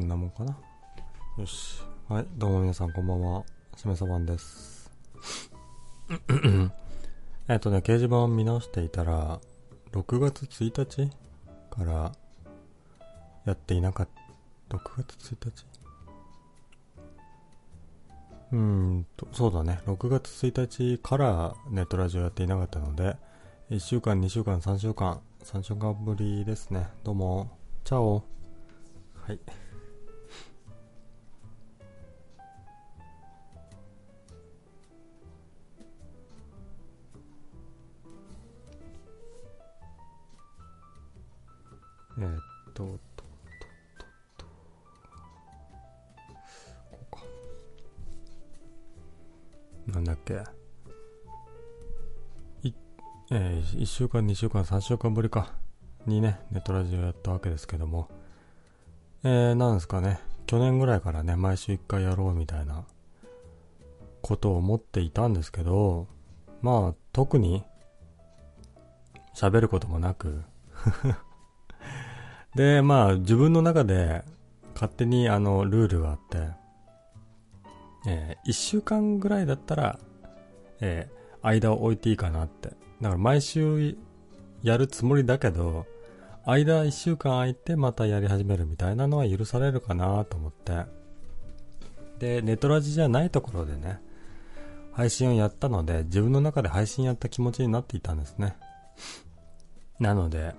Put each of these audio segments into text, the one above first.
こんなもんかな。よし。はい、どうも皆さんこんばんは。しめさばんです。えっとね、掲示板を見直していたら、6月1日からやっていなかった、6月1日？うんと、そうだね、6月1日からネットラジオやっていなかったので、1週間、2週間、3週間、3週間ぶりですね。どうも、チャオ。はい。1週間、2週間、3週間ぶりか。にね、ネットラジオやったわけですけども。えー、なんですかね。去年ぐらいからね、毎週1回やろうみたいなことを思っていたんですけど、まあ、特に喋ることもなく で、まあ、自分の中で勝手にあの、ルールがあって、えー、1週間ぐらいだったら、えー、間を置いていいかなって。だから毎週やるつもりだけど、間1週間空いてまたやり始めるみたいなのは許されるかなと思って。で、ネトラジじゃないところでね、配信をやったので、自分の中で配信やった気持ちになっていたんですね。なので、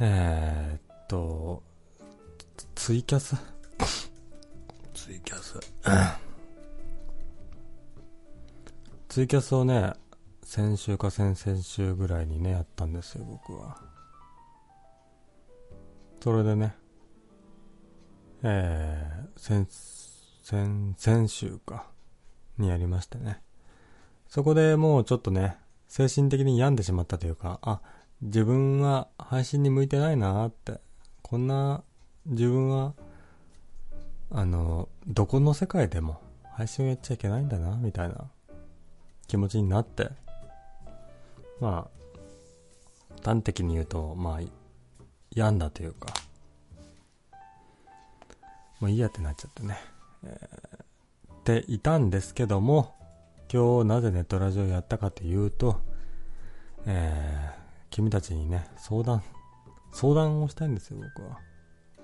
えー、っと、ツイキャス？ツイキャス？ツイキャスをね、先週か先々週ぐらいにね、やったんですよ、僕は。それでね、えー、先、先、先週か、にやりましてね。そこでもうちょっとね、精神的に病んでしまったというか、あ、自分は配信に向いてないなって、こんな自分は、あの、どこの世界でも配信をやっちゃいけないんだな、みたいな気持ちになって、まあ、端的に言うと、まあ、病んだというか、もういいやってなっちゃってね。えー、っていたんですけども、今日なぜネットラジオやったかというと、えー、君たちにね、相談、相談をしたいんですよ、僕は。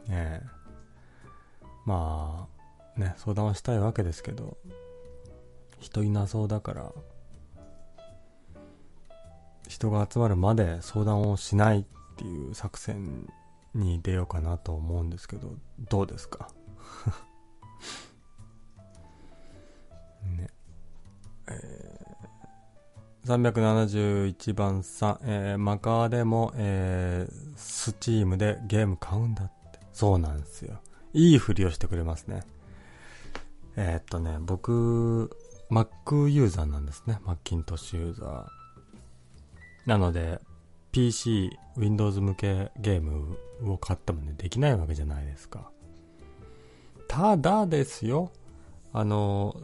ええまあ、ね、相談はしたいわけですけど、人いなそうだから、人が集まるまで相談をしないっていう作戦に出ようかなと思うんですけど、どうですか？ね。えー、371番さん、えー、マカーでも、えー、スチームでゲーム買うんだって。そうなんですよ。いいふりをしてくれますね。えー、っとね、僕、Mac ユーザーなんですね。Macintosh ユーザー。なので、PC、Windows 向けゲームを買ってもね、できないわけじゃないですか。ただですよ、あの、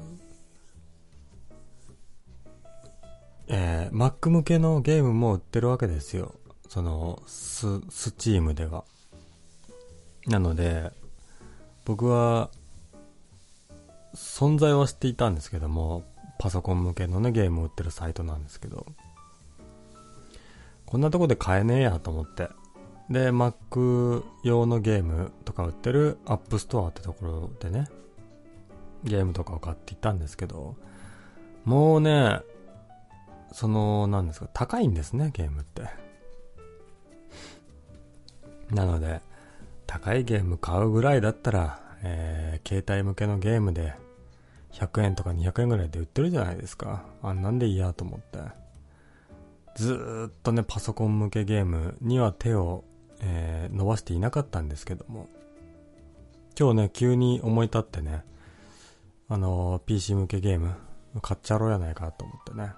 えー、Mac 向けのゲームも売ってるわけですよ。その、ス、スチームでは。なので、僕は、存在は知っていたんですけども、パソコン向けのね、ゲームを売ってるサイトなんですけど、こんなとこで買えねえやと思って。で、Mac 用のゲームとか売ってる App Store ってところでね、ゲームとかを買っていったんですけど、もうね、その、なんですか、高いんですね、ゲームって。なので、高いゲーム買うぐらいだったら、えー、携帯向けのゲームで、100円とか200円ぐらいで売ってるじゃないですか。あんなんでいいやと思って。ずーっとね、パソコン向けゲームには手を、えー、伸ばしていなかったんですけども。今日ね、急に思い立ってね、あのー、PC 向けゲーム、買っちゃろうやないかと思ってね。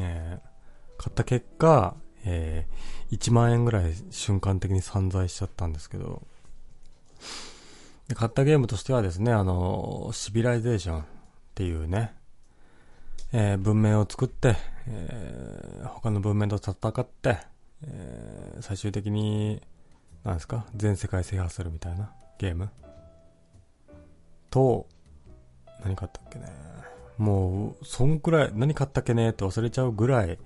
えー、買った結果、えー、1万円ぐらい瞬間的に散財しちゃったんですけど、で買ったゲームとしてはですね、あのー、シビライゼーションっていうね、えー、文明を作って、えー、他の文明と戦って、えー、最終的に、なんですか、全世界制覇するみたいなゲーム？と、何買ったっけね？もう、そんくらい、何買ったっけね？って忘れちゃうぐらい、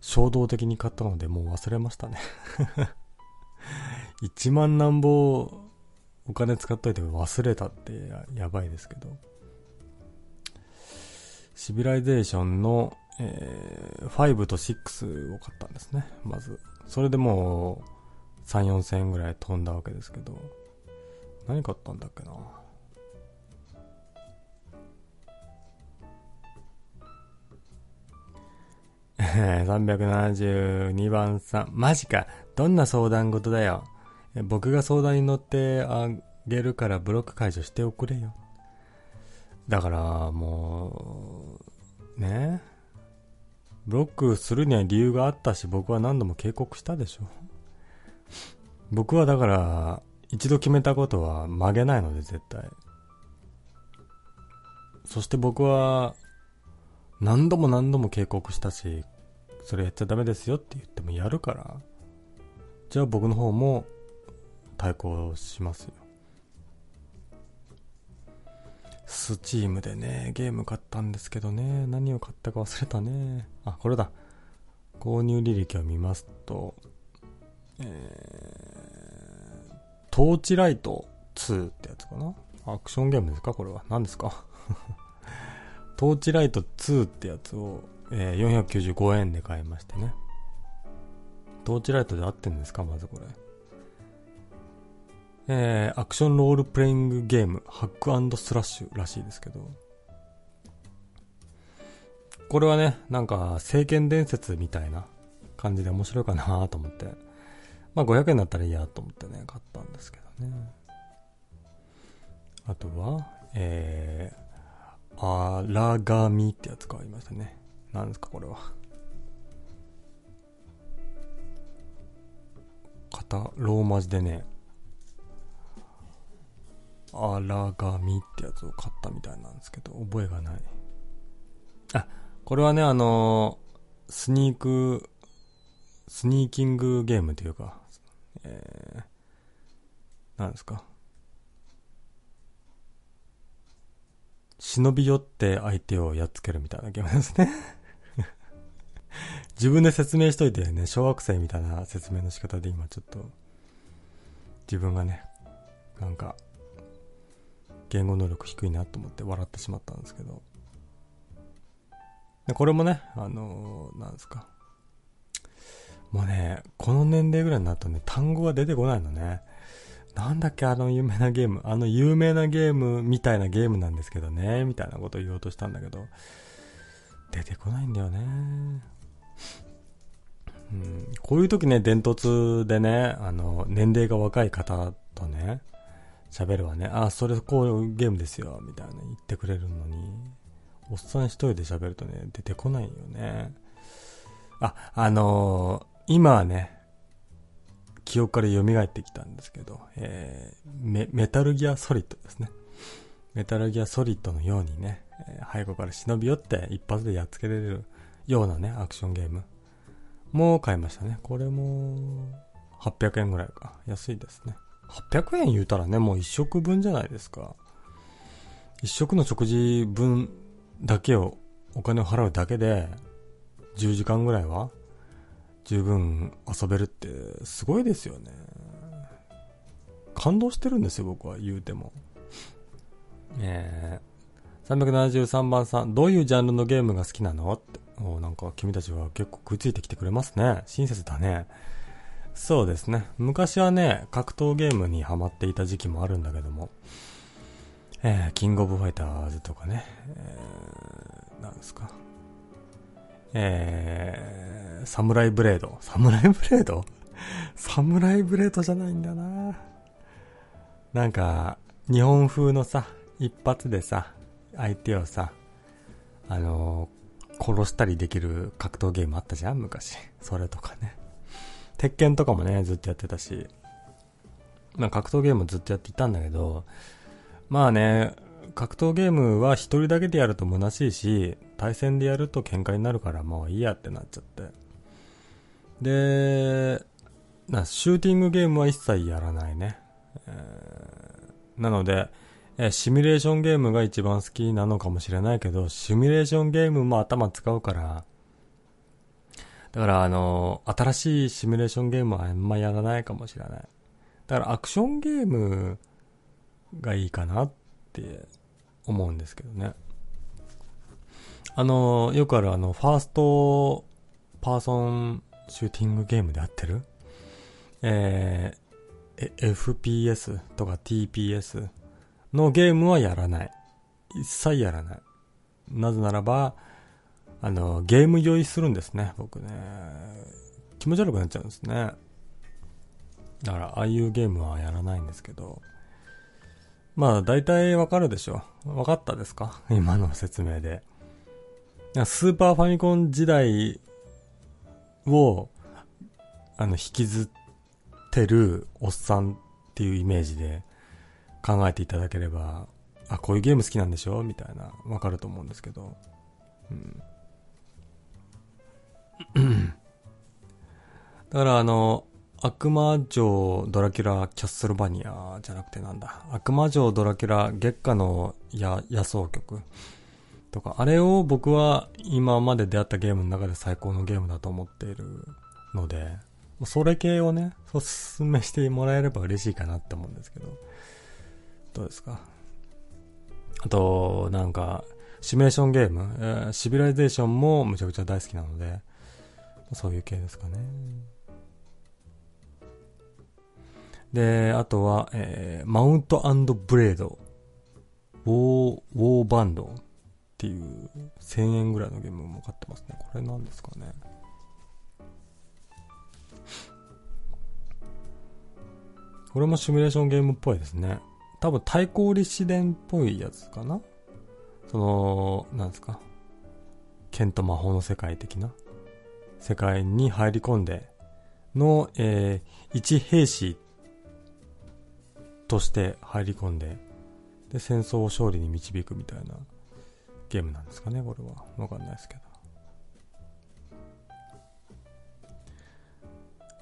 衝動的に買ったので、もう忘れましたね 1万何ぼお金使っといて忘れたってやばいですけど。シビライゼーションの、えー、5と6を買ったんですね。まず。それでもう、3、4千円ぐらい飛んだわけですけど。何買ったんだっけな。372番さん。マジか。どんな相談事だよ。僕が相談に乗ってあげるからブロック解除しておくれよ。だから、もう、ねブロックするには理由があったし、僕は何度も警告したでしょ。僕はだから、一度決めたことは曲げないので、絶対。そして僕は、何度も何度も警告したし、それやっちゃダメですよって言ってもやるから、じゃあ僕の方も対抗しますよ。スチームでね、ゲーム買ったんですけどね、何を買ったか忘れたね。あ、これだ。購入履歴を見ますと、えー、トーチライト2ってやつかなアクションゲームですかこれは。何ですか？トーチライト2ってやつを、えー、495円で買いましてね。トーチライトで合ってんですかまずこれ。えー、アクションロールプレイングゲーム、ハックスラッシュらしいですけど、これはね、なんか、聖剣伝説みたいな感じで面白いかなと思って、まあ500円だったらいいやと思ってね、買ったんですけどね。あとは、えー、あらがみってやつ買いましたね。何ですか、これは。型、ローマ字でね、あらがみってやつを買ったみたいなんですけど、覚えがない。あ、これはね、あのー、スニーク、スニーキングゲームというか、えー、なんですか。忍び寄って相手をやっつけるみたいなゲームですね 自分で説明しといてね、小学生みたいな説明の仕方で今ちょっと、自分がね、なんか、言語能力低いなと思って笑ってしまったんですけど。でこれもね、あのー、なんですか。もうね、この年齢ぐらいになるとね、単語が出てこないのね。なんだっけ、あの有名なゲーム。あの有名なゲームみたいなゲームなんですけどね、みたいなことを言おうとしたんだけど、出てこないんだよね。うん、こういう時ね、伝突でね、あの、年齢が若い方とね、喋るわね。あ、それこういうゲームですよ、みたいな言ってくれるのに、おっさん一人で喋るとね、出てこないよね。あ、あのー、今はね、記憶から蘇ってきたんですけど、えー、メ、メタルギアソリッドですね。メタルギアソリッドのようにね、背後から忍び寄って一発でやっつけられるようなね、アクションゲームもう買いましたね。これも、800円ぐらいか。安いですね。800円言うたらね、もう一食分じゃないですか。一食の食事分だけを、お金を払うだけで、10時間ぐらいは、十分遊べるってすごいですよね。感動してるんですよ、僕は言うても。えー、373番さん、どういうジャンルのゲームが好きなの？って。おなんか君たちは結構食いついてきてくれますね。親切だね。そうですね。昔はね、格闘ゲームにハマっていた時期もあるんだけども、えー、キングオブファイターズとかね、えー、なんですか。えー、サムライブレード。サムライブレード？サムライブレードじゃないんだななんか、日本風のさ、一発でさ、相手をさ、あのー、殺したりできる格闘ゲームあったじゃん昔。それとかね。鉄拳とかもね、ずっとやってたし、まあ格闘ゲームずっとやっていたんだけど、まあね、格闘ゲームは一人だけでやると虚しいし、対戦でやると喧嘩になるからもういいやってなっちゃって。で、なシューティングゲームは一切やらないね。えなので、えシミュレーションゲームが一番好きなのかもしれないけど、シミュレーションゲームも頭使うから、だからあの、新しいシミュレーションゲームはあんまやらないかもしれない。だからアクションゲームがいいかなって思うんですけどね。あの、よくあるあの、ファーストパーソンシューティングゲームであってる？えー、FPS とか TPS のゲームはやらない。一切やらない。なぜならば、あの、ゲーム酔いするんですね、僕ね。気持ち悪くなっちゃうんですね。だから、ああいうゲームはやらないんですけど。まあ、大体わかるでしょ。わかったですか？今の説明で。スーパーファミコン時代を、あの、引きずってるおっさんっていうイメージで考えていただければ、あ、こういうゲーム好きなんでしょ？みたいな、わかると思うんですけど。うん。だからあの、悪魔城ドラキュラキャッスルバニアじゃなくてなんだ。悪魔城ドラキュラ月下の野野草曲とか、あれを僕は今まで出会ったゲームの中で最高のゲームだと思っているので、それ系をね、おすすめしてもらえれば嬉しいかなって思うんですけど。どうですか？あと、なんか、シミュレーションゲーム、えー、シビライゼーションもむちゃくちゃ大好きなので、そういう系ですかね。で、あとは、えー、マウントブレード、ウォー、ウォーバンドっていう1000円ぐらいのゲームも買ってますね。これなんですかね。これもシミュレーションゲームっぽいですね。多分対抗立志伝っぽいやつかなその、なんですか。剣と魔法の世界的な世界に入り込んでの、えー、一兵士として入り込んで、で、戦争を勝利に導くみたいなゲームなんですかね、これは。わかんないですけど。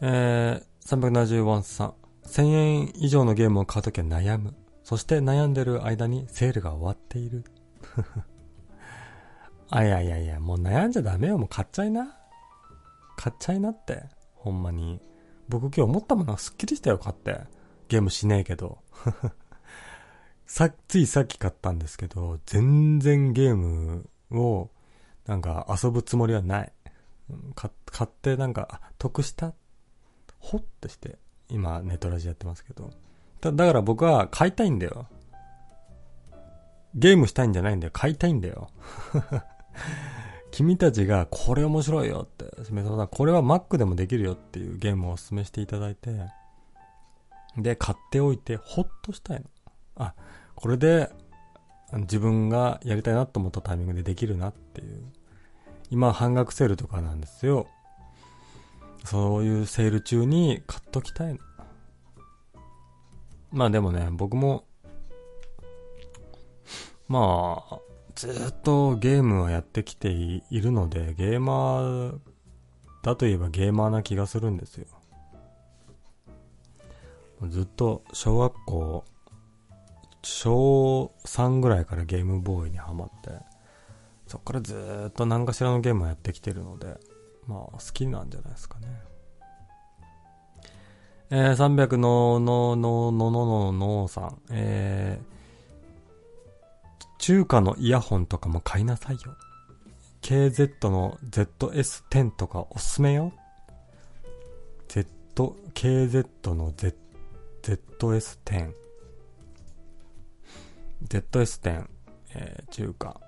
えー、370さん。1000円以上のゲームを買うときは悩む。そして悩んでる間にセールが終わっている。あ、いやいやいや、もう悩んじゃダメよ。もう買っちゃいな。買っちゃいなって。ほんまに。僕今日思ったものはすっきりしたよ、買って。ゲームしねえけど。さ、ついさっき買ったんですけど、全然ゲームを、なんか遊ぶつもりはない。買ってなんか、得した？ほってして、今ネトラジやってますけど。だだから僕は買いたいんだよ。ゲームしたいんじゃないんだよ。買いたいんだよ。君たちがこれ面白いよって、さん、これは Mac でもできるよっていうゲームをお勧めしていただいて、で、買っておいて、ほっとしたいの。あ、これで、自分がやりたいなと思ったタイミングでできるなっていう。今、半額セールとかなんですよ。そういうセール中に買っときたいの。まあでもね、僕も、まあ、ずっとゲームはやってきているので、ゲーマーだといえばゲーマーな気がするんですよ。ずっと小学校、小3ぐらいからゲームボーイにハマって、そっからずっと何かしらのゲームをやってきてるので、まあ好きなんじゃないですかね。えー、300の、の、の、の、の、の、の、さん。えー、中華のイヤホンとかも買いなさいよ。KZ の ZS10 とかおすすめよ。Z、KZ の Z、ZS10。ZS10、えー、中華。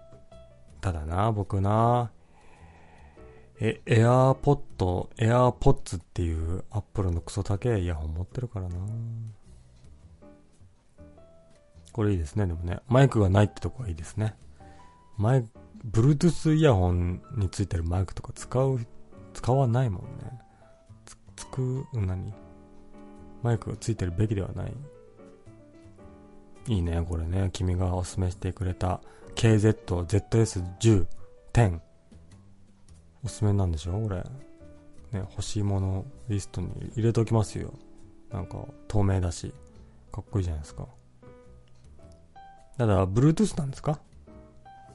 ただな、僕な、え、エアーポッド、エアーポッツっていうアップルのクソ高いイヤホン持ってるからなこれいいですね、でもね。マイクがないってとこがいいですね。マイク、Bluetooth イヤホンについてるマイクとか使う、使わないもんね。つ、つく、何？マイクがついてるべきではない。いいね、これね。君がおすすめしてくれた KZ ZS10 10。おすすめなんでしょ？これ。ね、欲しいものリストに入れておきますよ。なんか、透明だし、かっこいいじゃないですか。ただ、Bluetooth なんですか？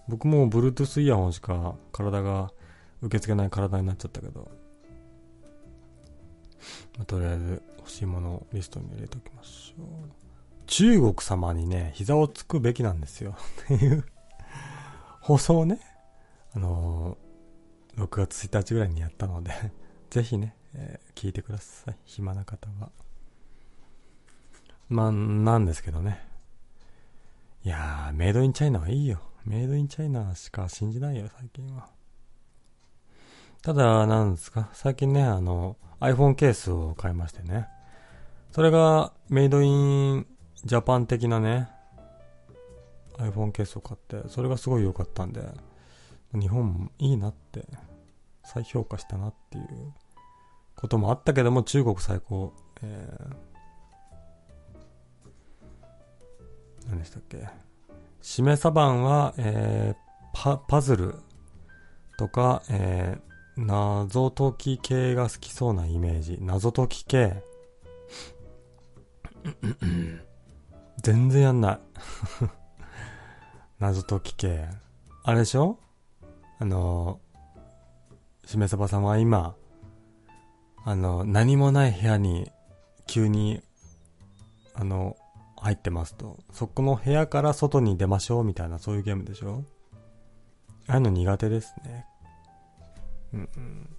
僕も Bluetooth イヤホンしか体が受け付けない体になっちゃったけど、まあ、とりあえず欲しいものをリストに入れておきましょう。中国様にね、膝をつくべきなんですよ。っていう放送をね、あのー、6月1日ぐらいにやったのでぜひね、えー、聞いてください。暇な方は。まあ、なんですけどね。いやー、メイドインチャイナはいいよ。メイドインチャイナしか信じないよ、最近は。ただ、なんですか、最近ね、あの、iPhone ケースを買いましてね。それが、メイドインジャパン的なね、iPhone ケースを買って、それがすごい良かったんで、日本いいなって、再評価したなっていうこともあったけども、中国最高、えー、何でしたっけ？しめさばんは、えー、パ、パズルとか、えー、謎解き系が好きそうなイメージ。謎解き系。全然やんない。謎解き系。あれでしょ？あの、しめさばさんは今、あの、何もない部屋に急に、あの、入ってますと。そこの部屋から外に出ましょうみたいなそういうゲームでしょ？ああいうの苦手ですね。うんうん。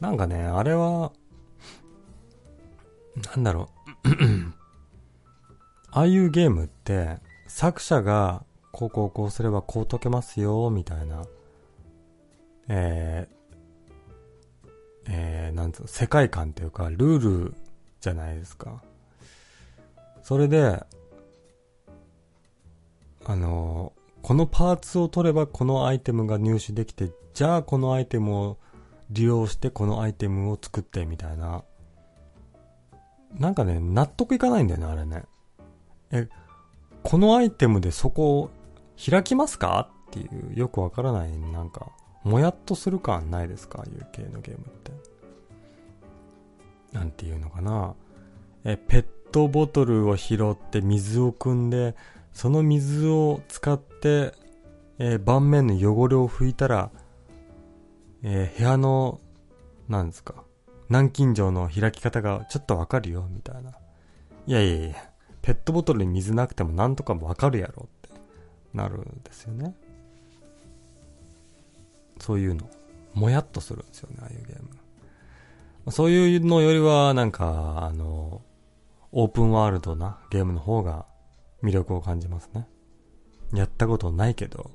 なんかね、あれは、なんだろう。ああいうゲームって、作者が、こうこうこうすればこう解けますよ、みたいな、えー、えー、なんつうの、世界観というか、ルールじゃないですか。それで、あの、このパーツを取ればこのアイテムが入手できて、じゃあこのアイテムを利用してこのアイテムを作ってみたいな。なんかね、納得いかないんだよね、あれね。え、このアイテムでそこを開きますか？っていう、よくわからない、なんか、もやっとする感ないですか？ああいう系のゲームって。なんていうのかな。え、ペッットボトルを拾って水を汲んで、その水を使って、えー、盤面の汚れを拭いたら、えー、部屋の、なんですか、南京錠の開き方がちょっとわかるよ、みたいな。いやいやいや、ペットボトルに水なくてもなんとかもわかるやろってなるんですよね。そういうの。もやっとするんですよね、ああいうゲーム。そういうのよりは、なんか、あの、オープンワールドなゲームの方が魅力を感じますね。やったことないけど、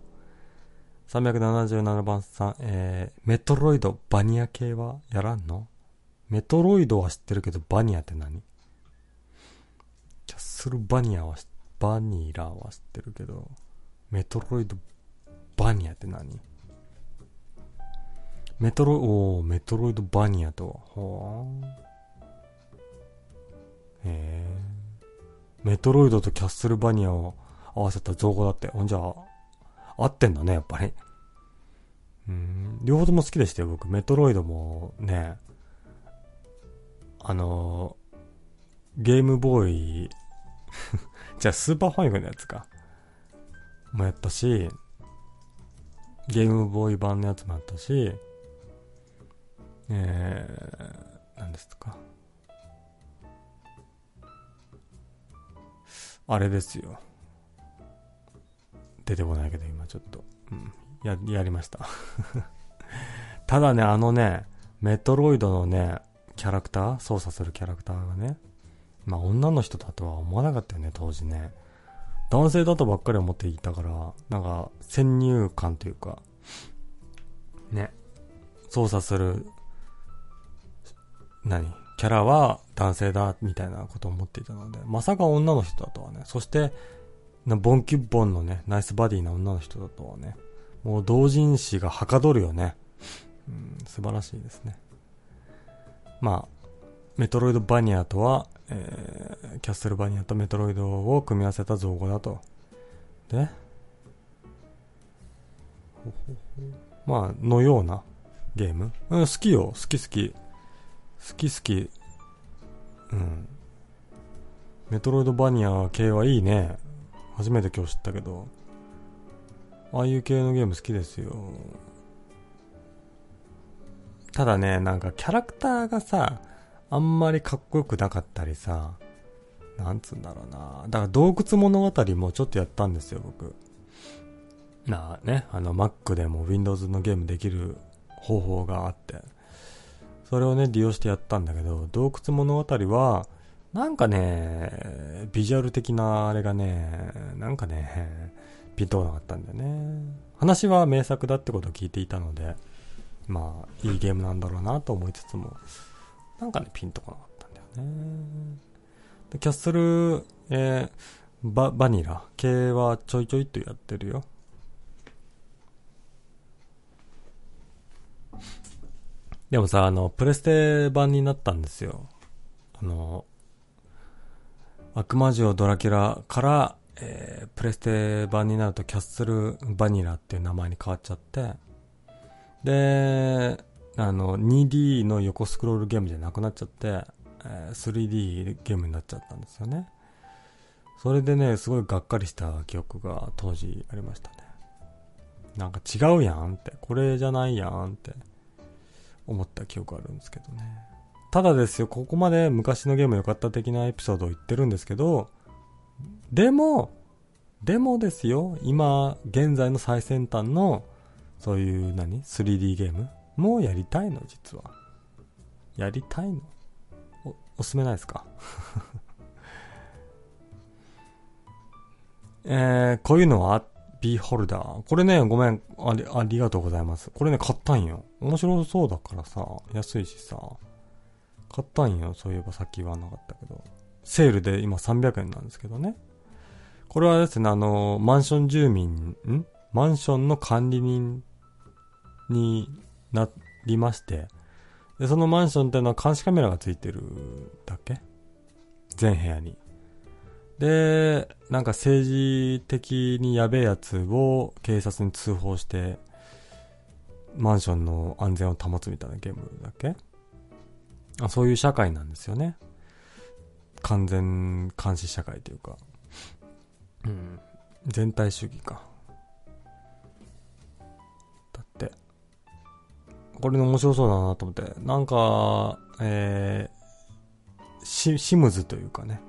377番さん、えー、メトロイドバニア系はやらんの？メトロイドは知ってるけど、バニアって何？キャッスルバニアは、バニラは知ってるけど、メトロイドバニアって何？メトロ、おメトロイドバニアとは、ほーへえ。メトロイドとキャッスルバニアを合わせた造語だって。ほんじゃ、合ってんだね、やっぱり。うん、両方とも好きでしたよ、僕。メトロイドもね、あのゲームボーイ じゃあスーパーファイブのやつか。もやったし、ゲームボーイ版のやつもあったし、えー、何ですか。あれですよ。出てこないけど、今ちょっと。うん。や、やりました ただね、あのね、メトロイドのね、キャラクター操作するキャラクターがね。まあ、女の人だとは思わなかったよね、当時ね。男性だとばっかり思っていたから、なんか、先入観というか、ね、操作する、何？キャラは男性だ、みたいなことを思っていたので、まさか女の人だとはね。そして、ボンキュッボンのね、ナイスバディな女の人だとはね、もう同人誌がはかどるよね。うん、素晴らしいですね。まあ、メトロイドバニアとは、えー、キャッスルバニアとメトロイドを組み合わせた造語だと。で、まあ、のようなゲーム。うん、好きよ。好き好き。好き好き。うん。メトロイドバニア系はいいね。初めて今日知ったけど、ああいう系のゲーム好きですよ。ただね、なんかキャラクターがさ、あんまりかっこよくなかったりさ、なんつうんだろうな。だから洞窟物語もちょっとやったんですよ、僕。なあね、あの Mac でも Windows のゲームできる方法があって、それをね、利用してやったんだけど、洞窟物語は、なんかね、ビジュアル的なあれがね、なんかね、ピンとこなかったんだよね。話は名作だってことを聞いていたので、まあ、いいゲームなんだろうなと思いつつも、なんかね、ピンとこなかったんだよね。キャッスル、えー、バ、バニラ？系はちょいちょいとやってるよ。でもさ、あの、プレステ版になったんですよ。あの、悪魔城ドラキュラから、えー、プレステ版になるとキャッスルバニラっていう名前に変わっちゃって、で、あの、2D の横スクロールゲームじゃなくなっちゃって、えー、3D ゲームになっちゃったんですよね。それでね、すごいがっかりした記憶が当時ありましたね。なんか違うやんって、これじゃないやんって思った記憶あるんですけどね。ただですよ、ここまで昔のゲーム良かった的なエピソードを言ってるんですけど、でも、でもですよ、今、現在の最先端の、そういう何 ?3D ゲームもうやりたいの、実は。やりたいのお、おすすめないですか？えー、こういうのは B ホルダー。これね、ごめんあり、ありがとうございます。これね、買ったんよ。面白そうだからさ、安いしさ。買ったんよ。そういえばさっき言わなかったけど。セールで今300円なんですけどね。これはですね、あの、マンション住民、ん？マンションの管理人になりまして、で、そのマンションっていうのは監視カメラがついてるだけ？全部屋に。で、なんか政治的にやべえやつを警察に通報して、マンションの安全を保つみたいなゲームだっけ？あそういう社会なんですよね。完全監視社会というか。うん。全体主義か。だって。これの面白そうだなと思って。なんか、えー、シシムズというかね。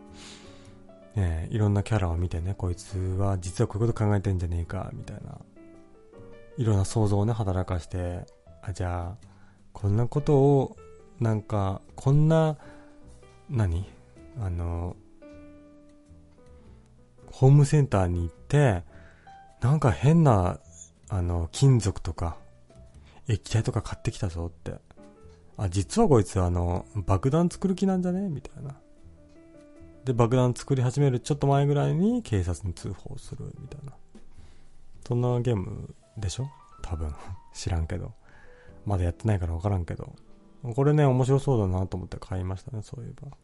え、いろんなキャラを見てね、こいつは実はこういうこと考えてんじゃねえか、みたいな。いろんな想像をね、働かして、あ、じゃあ、こんなことを、なんか、こんな、何？あの、ホームセンターに行って、なんか変な、あの、金属とか、液体とか買ってきたぞって。あ、実はこいつあの、爆弾作る気なんじゃね？みたいな。で、爆弾作り始めるちょっと前ぐらいに警察に通報するみたいな。そんなゲームでしょ？多分。知らんけど。まだやってないからわからんけど。これね、面白そうだなと思って買いましたね、そういえば。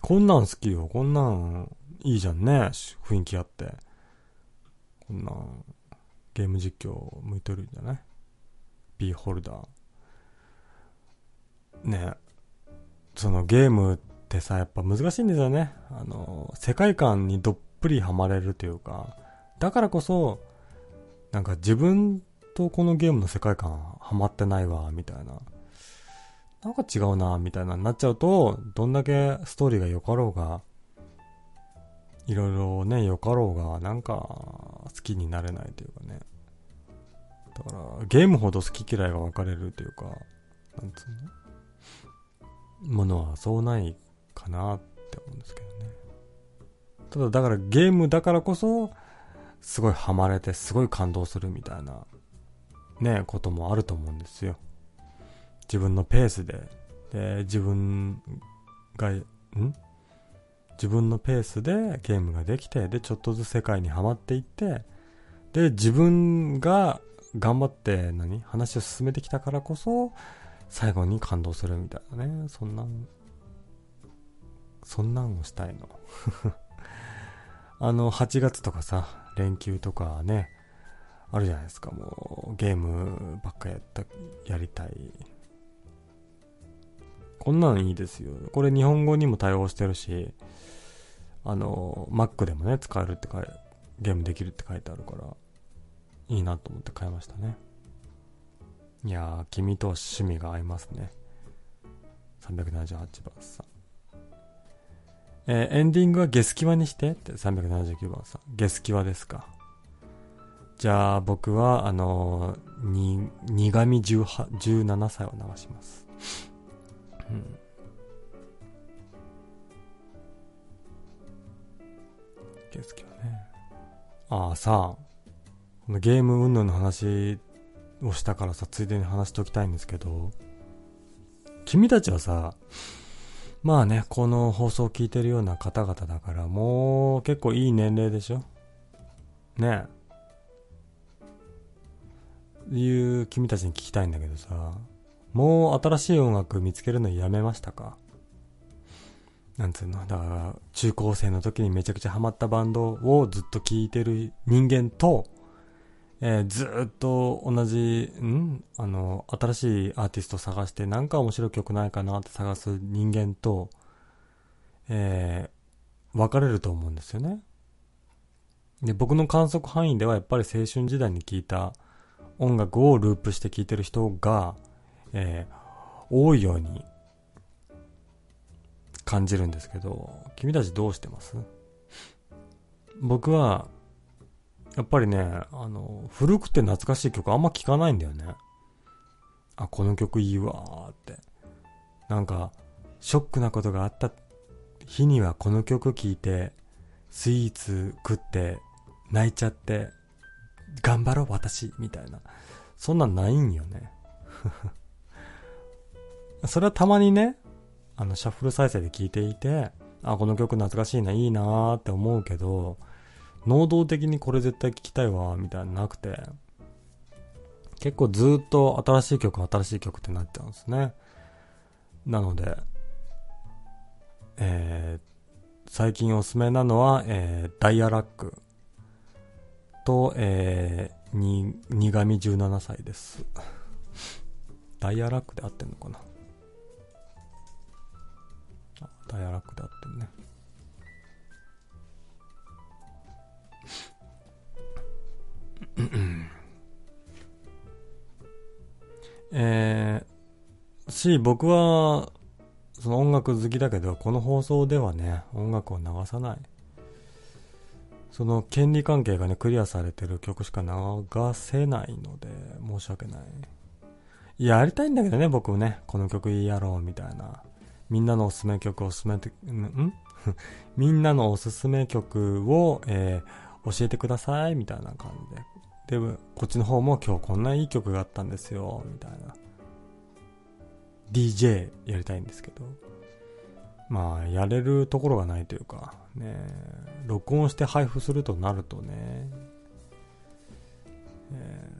こんなん好きよ。こんなんいいじゃんね。雰囲気あって。こんなんゲーム実況向いてるんじゃない ?B ホルダー。ねそのゲームってさ、やっぱ難しいんですよね。あの、世界観にどっぷりハマれるというか、だからこそ、なんか自分とこのゲームの世界観ハマってないわ、みたいな。なんか違うな、みたいなになっちゃうと、どんだけストーリーが良かろうが、いろいろね、良かろうが、なんか、好きになれないというかね。だから、ゲームほど好き嫌いが分かれるというか、なんつうの？ものはそうないかなって思うんですけどね。ただ、だからゲームだからこそ、すごいハマれて、すごい感動するみたいな、ね、こともあると思うんですよ。自分のペースで、で、自分が、ん？自分のペースでゲームができて、で、ちょっとずつ世界にはまっていって、で、自分が頑張って何？話を進めてきたからこそ、最後に感動するみたいなね。そんなん、そんなんをしたいの。あの、8月とかさ、連休とかね、あるじゃないですか。もう、ゲームばっかやった、やりたい。こんなんいいですよ。これ日本語にも対応してるし、あの、Mac でもね、使えるってゲームできるって書いてあるから、いいなと思って買いましたね。いやー、君と趣味が合いますね。378番さん。えー、エンディングはゲスキワにしてって379番さん。ゲスキワですか。じゃあ僕は、あのー、に、苦味17歳を流します。うん。ゲスキワね。ああさあ、このゲーム云々の話をしたからさ、ついでに話しておきたいんですけど、君たちはさ、まあね、この放送を聞いてるような方々だから、もう結構いい年齢でしょ？ね。えいう君たちに聞きたいんだけどさ、もう新しい音楽見つけるのやめましたか？なんつうの？だから、中高生の時にめちゃくちゃハマったバンドをずっと聴いてる人間と、えー、ずっと同じ、ん？あの、新しいアーティスト探してなんか面白い曲ないかなって探す人間と、えー、分かれると思うんですよね。で、僕の観測範囲ではやっぱり青春時代に聴いた音楽をループして聴いてる人が、えー、多いように感じるんですけど、君たちどうしてます？僕は、やっぱりね、あの、古くて懐かしい曲あんま聴かないんだよね。あ、この曲いいわーって。なんか、ショックなことがあった日にはこの曲聴いて、スイーツ食って泣いちゃって、頑張ろう私みたいな。そんなんないんよね。それはたまにね、あの、シャッフル再生で聴いていて、あ、この曲懐かしいな、いいなーって思うけど、能動的にこれ絶対聴きたいわ、みたいななくて、結構ずっと新しい曲、新しい曲ってなっちゃうんですね。なので、えー、最近おすすめなのは、えー、ダイヤラックと、えー、に、苦味17歳です。ダイヤラックで合ってんのかな？ダイヤラックで合ってんね。えー、し、僕は、その音楽好きだけど、この放送ではね、音楽を流さない。その権利関係がね、クリアされてる曲しか流せないので、申し訳ない。いや、やりたいんだけどね、僕もね、この曲いいやろう、みたいな。みんなのおすすめ曲を進めて、ん？みんなのおすすめ曲を、えー、教えてください、みたいな感じで。で、こっちの方も今日こんないい曲があったんですよ、みたいな。DJ やりたいんですけど。まあ、やれるところがないというか、ね、録音して配布するとなるとね、え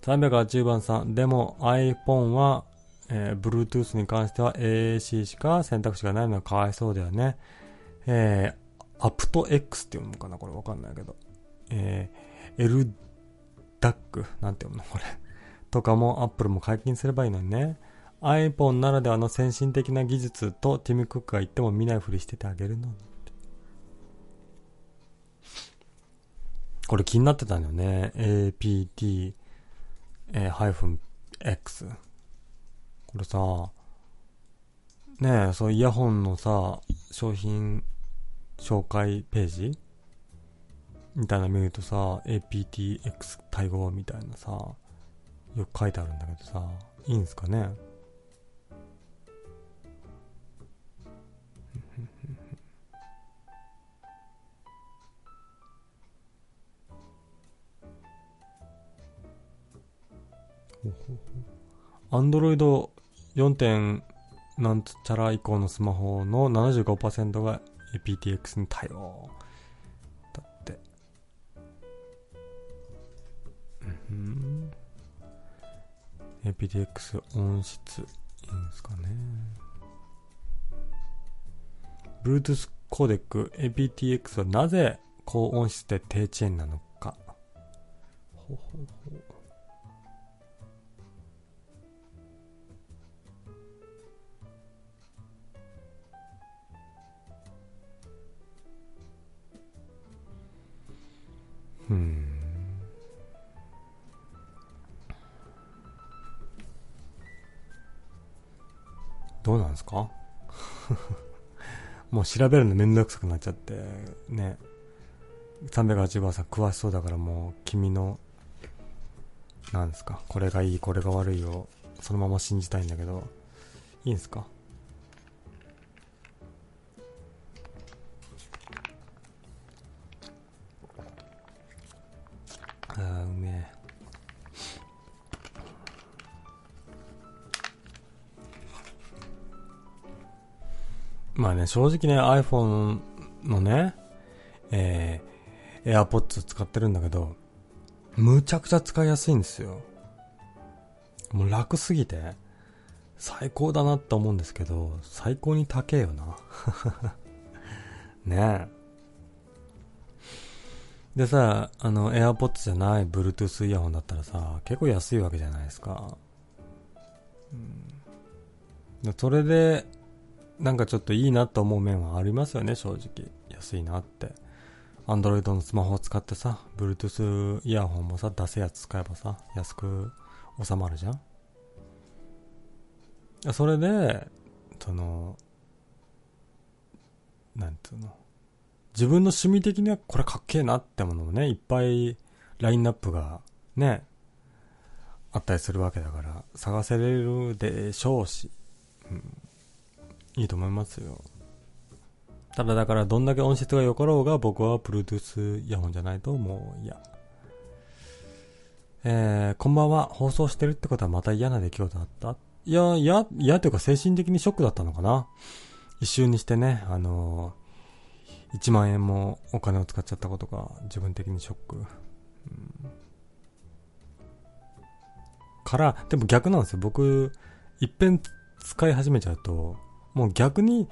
ー、380番さん、でも iPhone は、えー、Bluetooth に関しては AAC しか選択肢がないのはかわいそうだよね。えー、aptX って読むのかなこれわかんないけど。えー、LDAC なんて読むのこれ。とかも Apple も解禁すればいいのにね。iPhone ならではの先進的な技術とティム・クックが言っても見ないふりしててあげるのにこれ気になってたんだよね。APT-X。えー、これさ、ねえ、そうイヤホンのさ、商品紹介ページみたいな見るとさ、APTX 対応みたいなさ、よく書いてあるんだけどさ、いいんすかね？アンドロイド 4. 点なんちゃら以降のスマホの75%が APTX に対応。うん。APTX 音質いいんですかね。Bluetooth コーデック APTX はなぜ高音質で低遅延なのか。ほほほうん。どうなんですか？もう調べるのめんどくさくなっちゃって、ね。380番さん詳しそうだからもう君の、なんですか、これがいい、これが悪いをそのまま信じたいんだけど、いいんすか？ね正直ね iPhone のねえー、AirPods 使ってるんだけどむちゃくちゃ使いやすいんですよもう楽すぎて最高だなって思うんですけど最高に高えよな ねえでさ、あの、AirPods じゃない Bluetooth イヤホンだったらさ、結構安いわけじゃないですか。うん。それで、なんかちょっといいなと思う面はありますよね、正直。安いなって。Android のスマホを使ってさ、Bluetooth イヤホンもさ、出せやつ使えばさ、安く収まるじゃんそれで、その、なんつうの。自分の趣味的にはこれかっけえなってものもね、いっぱいラインナップがね、あったりするわけだから、探せれるでしょうし、うん、いいと思いますよ。ただだからどんだけ音質が良かろうが僕は Bluetooth イヤホンじゃないともう嫌。えー、こんばんは。放送してるってことはまた嫌な出来事あった？いや、嫌、嫌というか精神的にショックだったのかな。一瞬にしてね、あのー1万円もお金を使っちゃったことが自分的にショック。うん、から、でも逆なんですよ。僕、いっぺん使い始めちゃうと、もう逆に、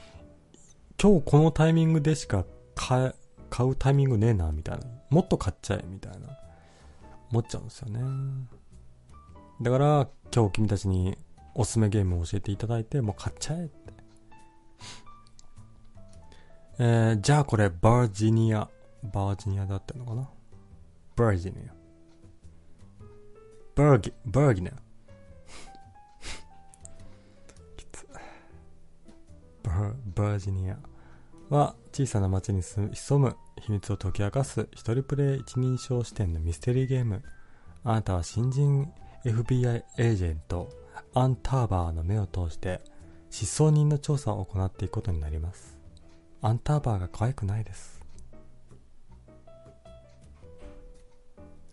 今日このタイミングでしか買、買うタイミングねえな、みたいな。もっと買っちゃえ、みたいな。思っちゃうんですよね。だから、今日君たちにおすすめゲームを教えていただいて、もう買っちゃえって。えー、じゃあこれ、バージニア。バージニアだってのかな？バージニア。バーギ、バーギナ。バー、ジニアは小さな町に潜む秘密を解き明かす一人プレイ一人称視点のミステリーゲーム。あなたは新人 FBI エージェントアンターバーの目を通して失踪人の調査を行っていくことになります。アンターバーが可愛くないです。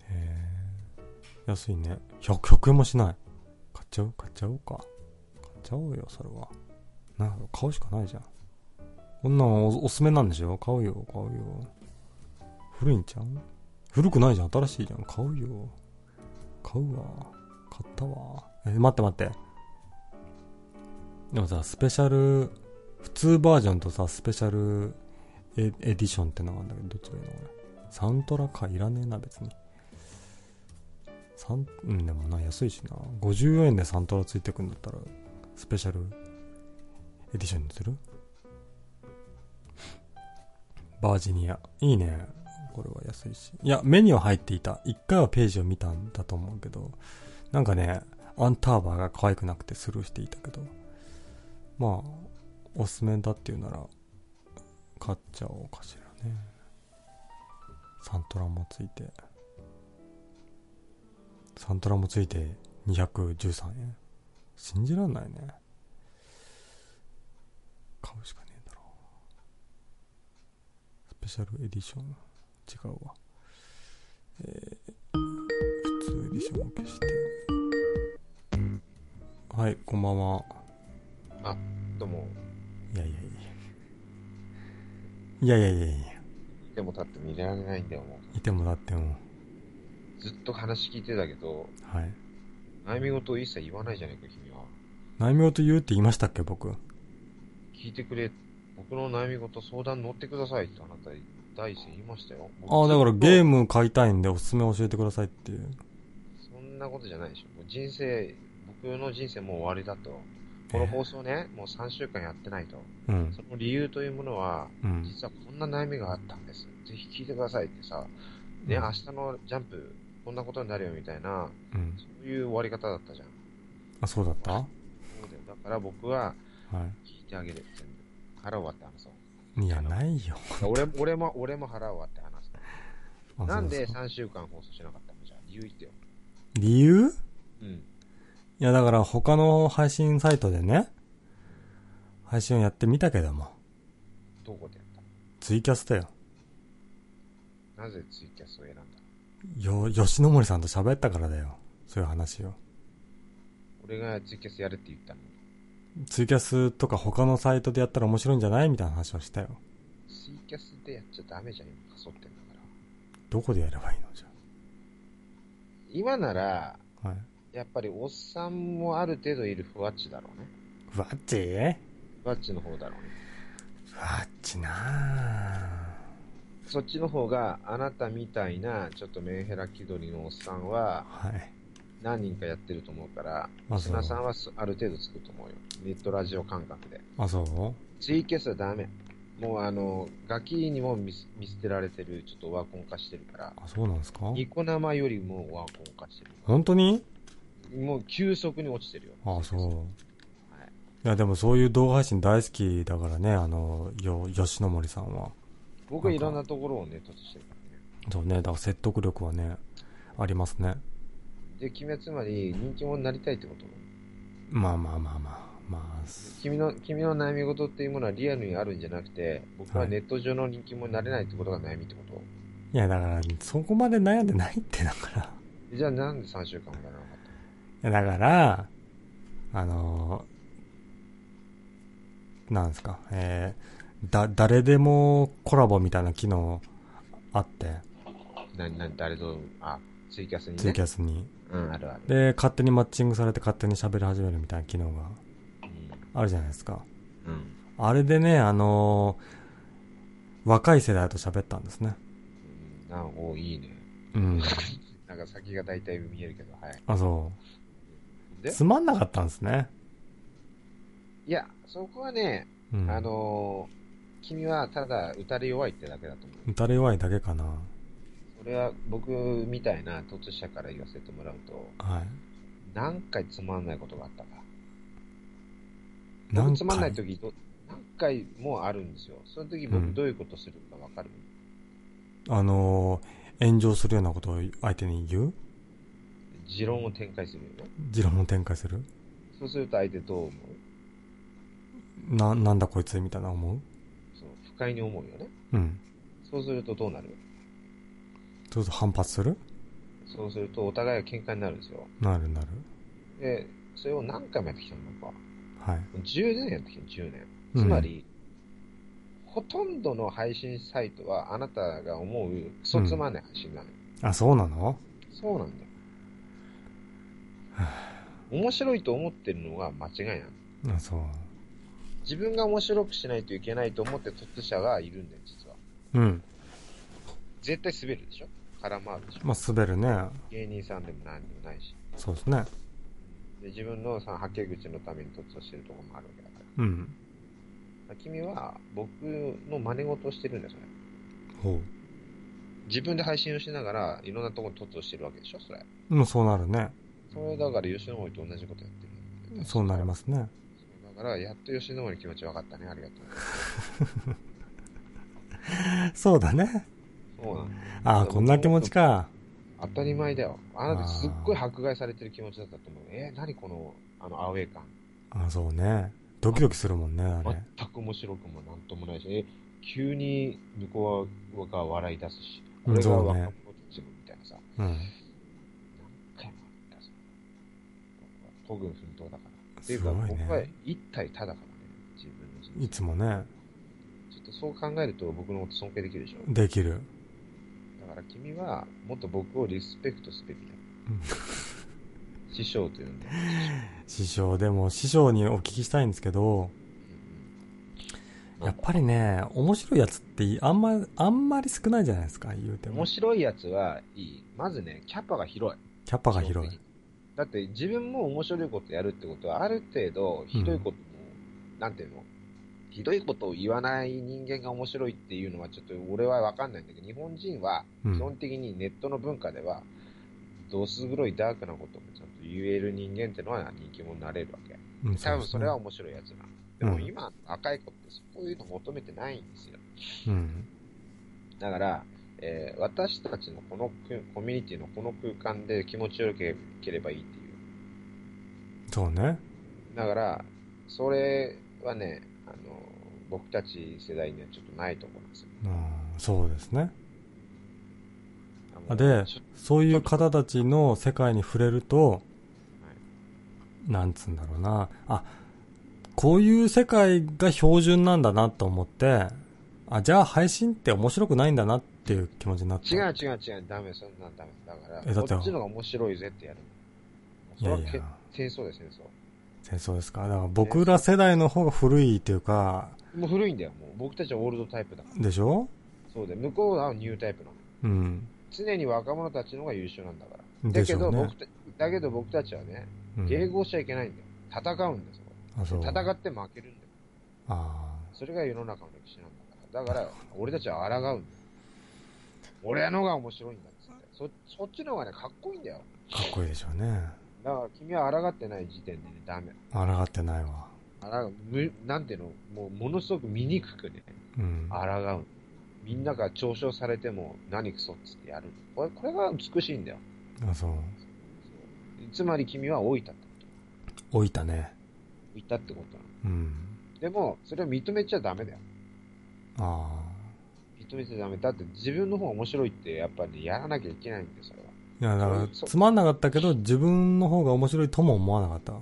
へえ。安いね。100、100円もしない。買っちゃう？買っちゃおうか。買っちゃおうよ、それは。な。買うしかないじゃん。こんなんおおすすめなんでしょ？買うよ、買うよ。古いんちゃう？古くないじゃん。新しいじゃん。買うよ。買うわ。買ったわ。え、待って待って。でもさ、スペシャル、普通バージョンとさ、スペシャルエディションってのがあるんだけど、どっちがいいの？これ。サントラか、いらねえな、別に。サン、うん、でもな、安いしな。54円でサントラついてくんだったら、スペシャルエディションにする？バージニア。いいね。これは安いし。いや、メニュー入っていた。一回はページを見たんだと思うけど、なんかね、アンターバーが可愛くなくてスルーしていたけど、まあ、おすすめだっていうなら、買っちゃおうかしらね。サントラもついて。サントラもついて213円。信じらんないね。買うしかねえだろ。スペシャルエディション？違うわ。えー、普通エディションを消して。はい、こんばんは。あ、どうも。いやいやいや。いやいやいやいや。いても立ってもいられないんだよ、もいてもだっても。う。ずっと話聞いてたけど、はい。悩み事を一切言わないじゃないか、君は。悩み事言うって言いましたっけ、僕？聞いてくれ。僕の悩み事相談乗ってくださいってあなた第一声言いましたよ。ああ、だからゲーム。ム買いたいんでおすすめ教えてくださいっていう。そんなことじゃないでしょ。人生、僕の人生もう終わりだと。この放送ね、もう3週間やってないと。うん。その理由というものは、うん。実はこんな悩みがあったんです。ぜひ聞いてくださいってさ、ね、うん明日のジャンプ、こんなことになるよみたいな、うん。そういう終わり方だったじゃん。あ、そうだった？はそうだよ。だから僕は聞いてあげる、全部。腹を割って話そう。い。いや、ないよ。俺俺も、俺も腹を割って話す。あなんでそうすか3週間放送しなかったの？じゃあ、理由言ってよ。理由？うん。いや、だから他の配信サイトでね、配信をやってみたけども、どこでやった？ツイキャスだよ。なぜツイキャスを選んだよ、吉野森さんと喋ったからだよ。そういう話を。俺がツイキャスやれって言ったの？ツイキャスとか他のサイトでやったら面白いんじゃない？みたいな話をしたよ。ツイキャスでやっちゃダメじゃん、今、かそってんだから。どこでやればいいの？じ今なら、ゃ。はい。やっぱりおっさんもある程度いるふわっちだろうね。ふわっち？ふわっちの方だろうね。ふわっちなぁ。そっちの方が、あなたみたいな、ちょっとメンヘラ気取りのおっさんは、はい。何人かやってると思うから、あそう砂さんはすある程度つくと思うよ。ネットラジオ感覚で。あ、そう？ツイキャスはダメ。もうあの、ガキにも見す見捨てられてる、ちょっとオワコン化してるから、あ、そうなんですか？ニコ生よりもオワコン化してる。本当に？もう急速に落ちてるよ。あ、そう。はい。いや、でもそういう動画配信大好きだからね、あの、よ、吉野森さんは。僕はいろんなところをネットとしてるからね。そうね、だから説得力はね、ありますね。で、君はつまり人気者になりたいってことまあまあまあまあ、まあ、す君の、君の悩み事っていうものはリアルにあるんじゃなくて、僕ははい。ネット上の人気者になれないってことが悩みってこと、いや、だから、そこまで悩んでないって、だから。じゃあなんで3週間もならなかっいや、だから、あのなんですか、えー、だ、誰でもコラボみたいな機能あって、たな、な、誰と、あ、ツイキャスにね。ツイキャスに。うん、あるある。で、勝手にマッチングされて勝手に喋り始めるみたいな機能がうん。あるじゃないですか。うん。あれでね、あの若い世代と喋ったんですね。うんなおいいね。うん。なんか先が大体見えるけど、はい。あ、そで？う。つまんなかったんですね。いや、そこはね、うん。あのー君はただ打たれ弱いってだけだと思う。打たれ弱いだけかな。それは僕みたいな突者から言わせてもらうと、はい。何回つまんないことがあったか。何つまんない時ど、何回もあるんですよ。その時うん僕どういうことするかわかる、あのー炎上するようなことを相手に言う？持論を展開するよね。持論を展開する？そうすると相手どう思う？な、なんだこいつみたいな思う？そう、不快に思うよね。うん。そうするとどうなる？そうすると反発する？そうするとお互いが喧嘩になるんですよ。なるなる。で、それを何回もやってきたのか。はい。10年やってきた10年。うんつまり、ほとんどの配信サイトはあなたが思うクソつまんない配信なのよ。あ、そうなの？そうなんだよ。面白いと思ってるのが間違いなの。あ、そう。自分が面白くしないといけないと思って突者がいるんだよ、実は。うん。絶対滑るでしょ空回るでしょまあ、滑るね。芸人さんでも何でもないし。そうですね。で自分のさ、はけ口のために突破してるところもあるわけだから。うん。君は僕の真似事をしてるんだよ、それ。ほ自分で配信をしながら、いろんなところに突破してるわけでしょ、それ。う。もうそうなるね。それだから吉野森と同じことやってる。そうなりますね。だから、やっと吉野森の気持ち分かったね。ありがとう。そうだね。ああ、こんな気持ちか。当たり前だよ。あなたすっごい迫害されてる気持ちだったと思う。えー、何この、あの、アウェー感。あそうね。ドキドキするもんね、あれ。全く面白くもなんともないし、え、急に向こうが笑い出すし、うん俺が若者たちもみたいなさ、うん。何回もあったさ。孤軍奮闘だから。っていうか、すごい僕はね。一体ただからね、自分の人生いつもね、ちょっとそう考えると僕のこと尊敬できるでしょ。できる。だから君はもっと僕をリスペクトすべきだ。うん師匠と呼んで。師匠、でも師匠にお聞きしたいんですけど、やっぱりね、面白いやつってあんま、あんまり少ないじゃないですか、言うても面。白いやつはいい。まずね、キャパが広い。キャパが広い。だって自分も面白いことやるってことは、ある程度ひどいことも、なんていうの？ひどいことを言わない人間が面白いっていうのはちょっと俺はわかんないんだけど、日本人はうん基本的にネットの文化では、どす黒いダークなこともちゃんと言える人間ってのは人気者になれるわけ。うん多分それはう面白いやつな。でもうん今、若い子ってそういうの求めてないんですよ。うん。だから、えー私たちのこのくコミュニティのこの空間で気持ちよければいいっていう。そうね。だから、それはね、僕たち世代にはちょっとないと思うんですよ。うん、そうですね。でそういう方たちの世界に触れると、なんつうんだろうな。あ、こういう世界が標準なんだなと思って、あ、じゃあ配信って面白くないんだなっていう気持ちになった。違う違う違う、ダメ、そんなんダメ。だから、えだってこっちのが面白いぜってやる。それはいけやいや、戦争です、戦争。戦争ですか？だから僕ら世代の方が古いっていうか、もう古いんだよ、もう。僕たちはオールドタイプだから。でしょ？そうで、向こうはニュータイプなの。うん。常に若者たちの方が優秀なんだから。だでしょうねけど僕。た、だけど僕たちはね、うん迎合しちゃいけないんだよ。戦うんですよ。あ、そう。戦って負けるんだよ。あそれが世の中の歴史なんだから。だから、俺たちは抗うんだよ。俺の方が面白いんだっつって。そ、そっちの方がね、かっこいいんだよ。あ、かっこいいでしょうね。だから君は抗ってない時点でね、ダメ。抗ってないわ。抗う、む、なんていうの、もうものすごく醜くね、うん。抗う。みんなが嘲笑されても何クソっつってやる。これ、これが美しいんだよ。あ、そう。つまり君は老いたってこ置いたね。と。老いたってことなの。うん。でも、それを認めちゃダメだよ。あ認めちゃダメ。だって自分の方が面白いって、やっぱり、やらなきゃいけないんだよ、それは。あ。いや、だから、つまんなかったけど、自分の方が面白いとも思わなかった。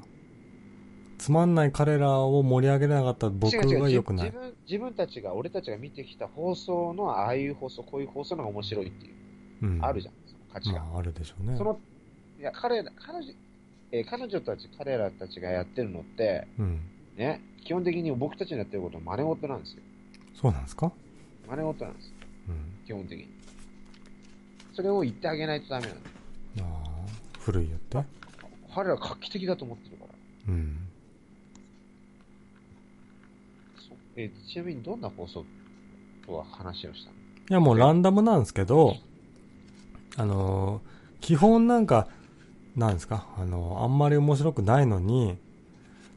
つまんない彼らを盛り上げれなかった僕が良くない自。分自分たちが、俺たちが見てきた放送の、ああいう放送、こういう放送のが面白いっていう、うん。あるじゃん、その価値が。まあ、あるでしょうね。その、いや、彼ら、彼女、えー彼女たち、彼らたちがやってるのって、うん。ね、基本的に僕たちのやってることは真似事なんですよ。そうなんですか？真似事なんですよ、うん。基本的に。それを言ってあげないとダメなんだよ。ああ、古いよって。彼ら画期的だと思ってるから。うん。そえーちなみにどんな放送とは話をしたの？いや、もうランダムなんですけど、あのー基本なんか、なんですか、あのーあんまり面白くないのに、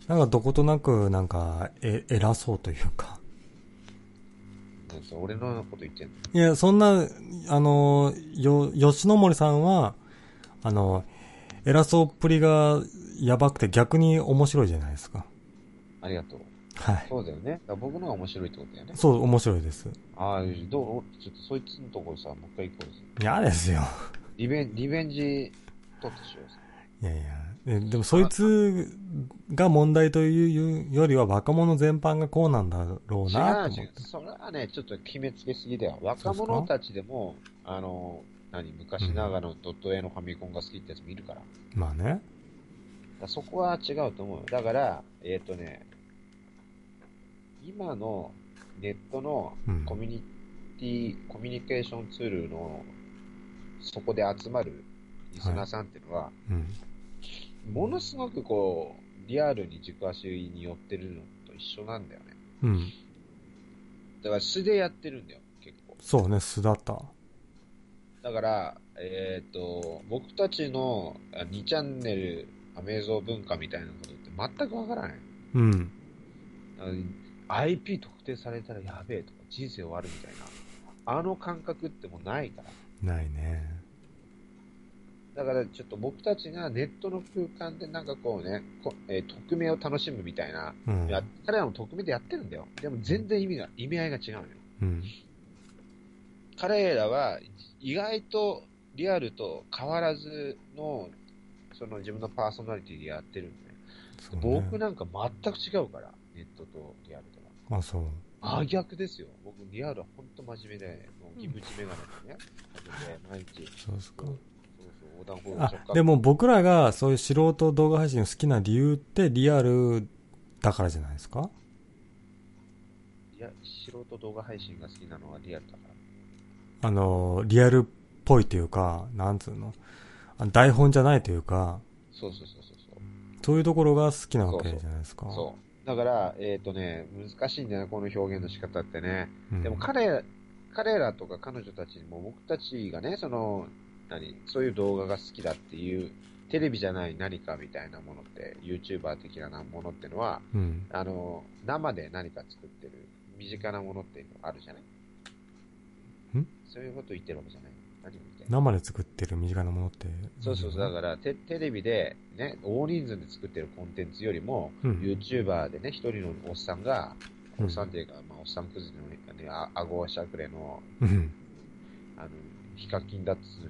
なんかどことなく、なんか、え、偉そうというか？俺のこと言ってんの？いや、そんな、あのーよ、吉野森さんは、あのー偉そうっぷりがやばくて逆に面白いじゃないですか。ありがとう。はい。そうだよね。僕のが面白いってことだよね。そう、面白いです。ああ、どうちょっとそいつのところさ、もう一回行こうぜ。嫌ですよ。リベン、リベンジ取ってしようぜ。いやいや。ででも、そいつが問題というよりは若者全般がこうなんだろう違なと思って。う違う。それはね、ちょっと決めつけすぎだよ。若者たちでも、あの、何、昔ながらのドット絵のファミコンが好きってやつもいるから。まあね。らそこは違うと思うよ。だから、えっ、とね、今のネットのうん。コミュニティ、コミュニケーションツールの、そこで集まるリスナーさんっていうのは、うん。ものすごくこう、リアルに軸足に寄ってるのと一緒なんだよね。うん。だから素でやってるんだよ、結構。そうね、素だった。だから、えっ、と、僕たちのあ2チャンネル、アメゾー文化みたいなことって全くわからない。うん。IP 特定されたらやべえとか、人生終わるみたいな。あの感覚ってもうないから。ないね。だからちょっと僕たちがネットの空間でなんかこうね、こえー匿名を楽しむみたいな、うん彼らも匿名でやってるんだよ。でも全然意味が、意味合いが違うのよ。うん。彼らは意外とリアルと変わらずの、その自分のパーソナリティでやってるんで、ね僕なんか全く違うから、ネットとリアルとは。あ、そう。真逆ですよ。僕リアルは本当真面目で、もうギブチメガネでね、かけて毎日、そうですかそう。そう、あでも僕らがそういう素人動画配信を好きな理由ってリアルだからじゃないですか？いや、素人動画配信が好きなのはリアルだから。あの、リアルっぽいというか、なんつうの？あ台本じゃないというか、そうそうそうそうそう。そういうところが好きなわけじゃないですか。そう。だから、えっ、とね、難しいんだよね、この表現の仕方ってね。うんでも彼、彼らとか彼女たちにも僕たちがね、その、何、そういう動画が好きだっていう、テレビじゃない何かみたいなものって、YouTuber 的なものってのは、うん。あの、生で何か作ってる、身近なものっていうのあるじゃない？んそういうこと言ってるわけじゃない？生で作ってる身近なものって。そうそうそう、だからテテレビでね、大人数で作ってるコンテンツよりも、うん YouTuber でね、一人のおっさんが、うんおっさんっていうか、まあ、おっさんくずのね、あ顎しゃくれの、うん。あの、ヒカキンだっつう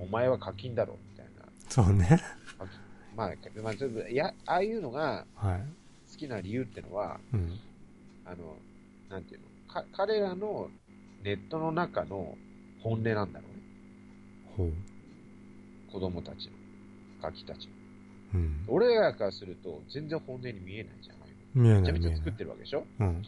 お前は課金だろ、みたいな。そうね。まあ、まあ、ちょっといや、ああいうのがはい。好きな理由ってのは、うん。あの、なんていうの、か彼らのネットの中の本音なんだろうね。ほう。子供たちの、ガキたちの。うん。俺らからすると、全然本音に見えないじゃない見えめない見えないちゃめちゃ作っ。てるわけでしょ？うん。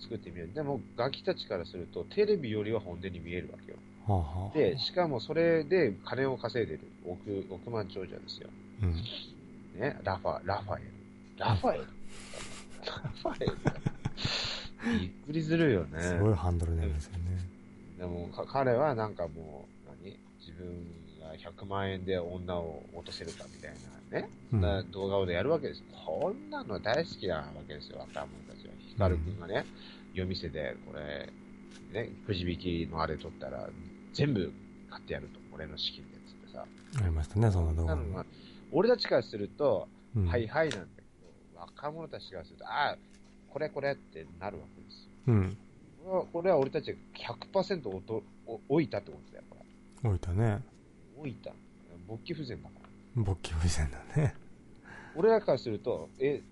作ってみる。でも、ガキたちからすると、テレビよりは本音に見えるわけよ。はあ、はあ。で、しかもそれで金を稼いでる。億、億万長者ですよ。うん。ね、ラファ、ラファエル。ラファエル ラファエルびっくりするよね。すごいハンドルネームですよね。でも、か彼はなんかもう、分が100万円で女を落とせるかみたいなね、うんな動画をやるわけです。こんなの大好きなわけですよ、若者たちは。ヒカルくんがね、夜店で、これ、ね、くじ引きのあれ取ったら、全部買ってやると、俺の資金で、つってさ。ありましたね、そんな動画。俺たちからすると、うん。はいはいなんだけど、若者たちからすると、ああ、これこれってなるわけですよ。うん。これはこれは俺たちが100%おとお置いたってことだよ、これ。置いたね。置いた。勃起不全だから。勃起不全だね。俺らからすると、え、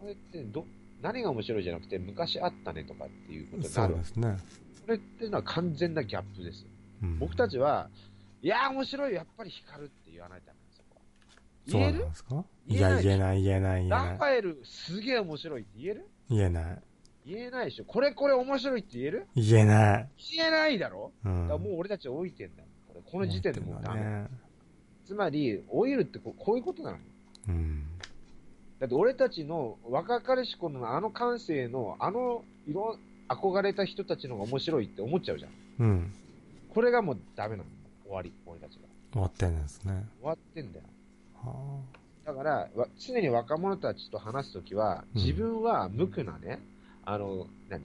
それってど、何が面白いじゃなくて、昔あったねとかっていうことにそなる。うですね。これっていうのは完全なギャップです。うん。僕たちは、いやー面白い、やっぱり光るって言わないとダメですよ。そうなん言える？ですかい言えないや、言えない、言えない、言えラない。ファエルすげえ面白いって言える？言えない。言えないでしょ。これこれ面白いって言える？言えない。言えないだろ、うん。だもう俺たち置いてんだよ。この時点でもうダメ。ね。つまり、老いるってこうこういうことなの。うん。だって俺たちの若かりし頃のあの感性の、あの色、憧れた人たちの方が面白いって思っちゃうじゃん。うん。これがもうダメなの。終わり、俺たちが。終わってんですね。終わってんだよ。はだから、わ常に若者たちと話すときは、うん自分は無垢なね、あの、何？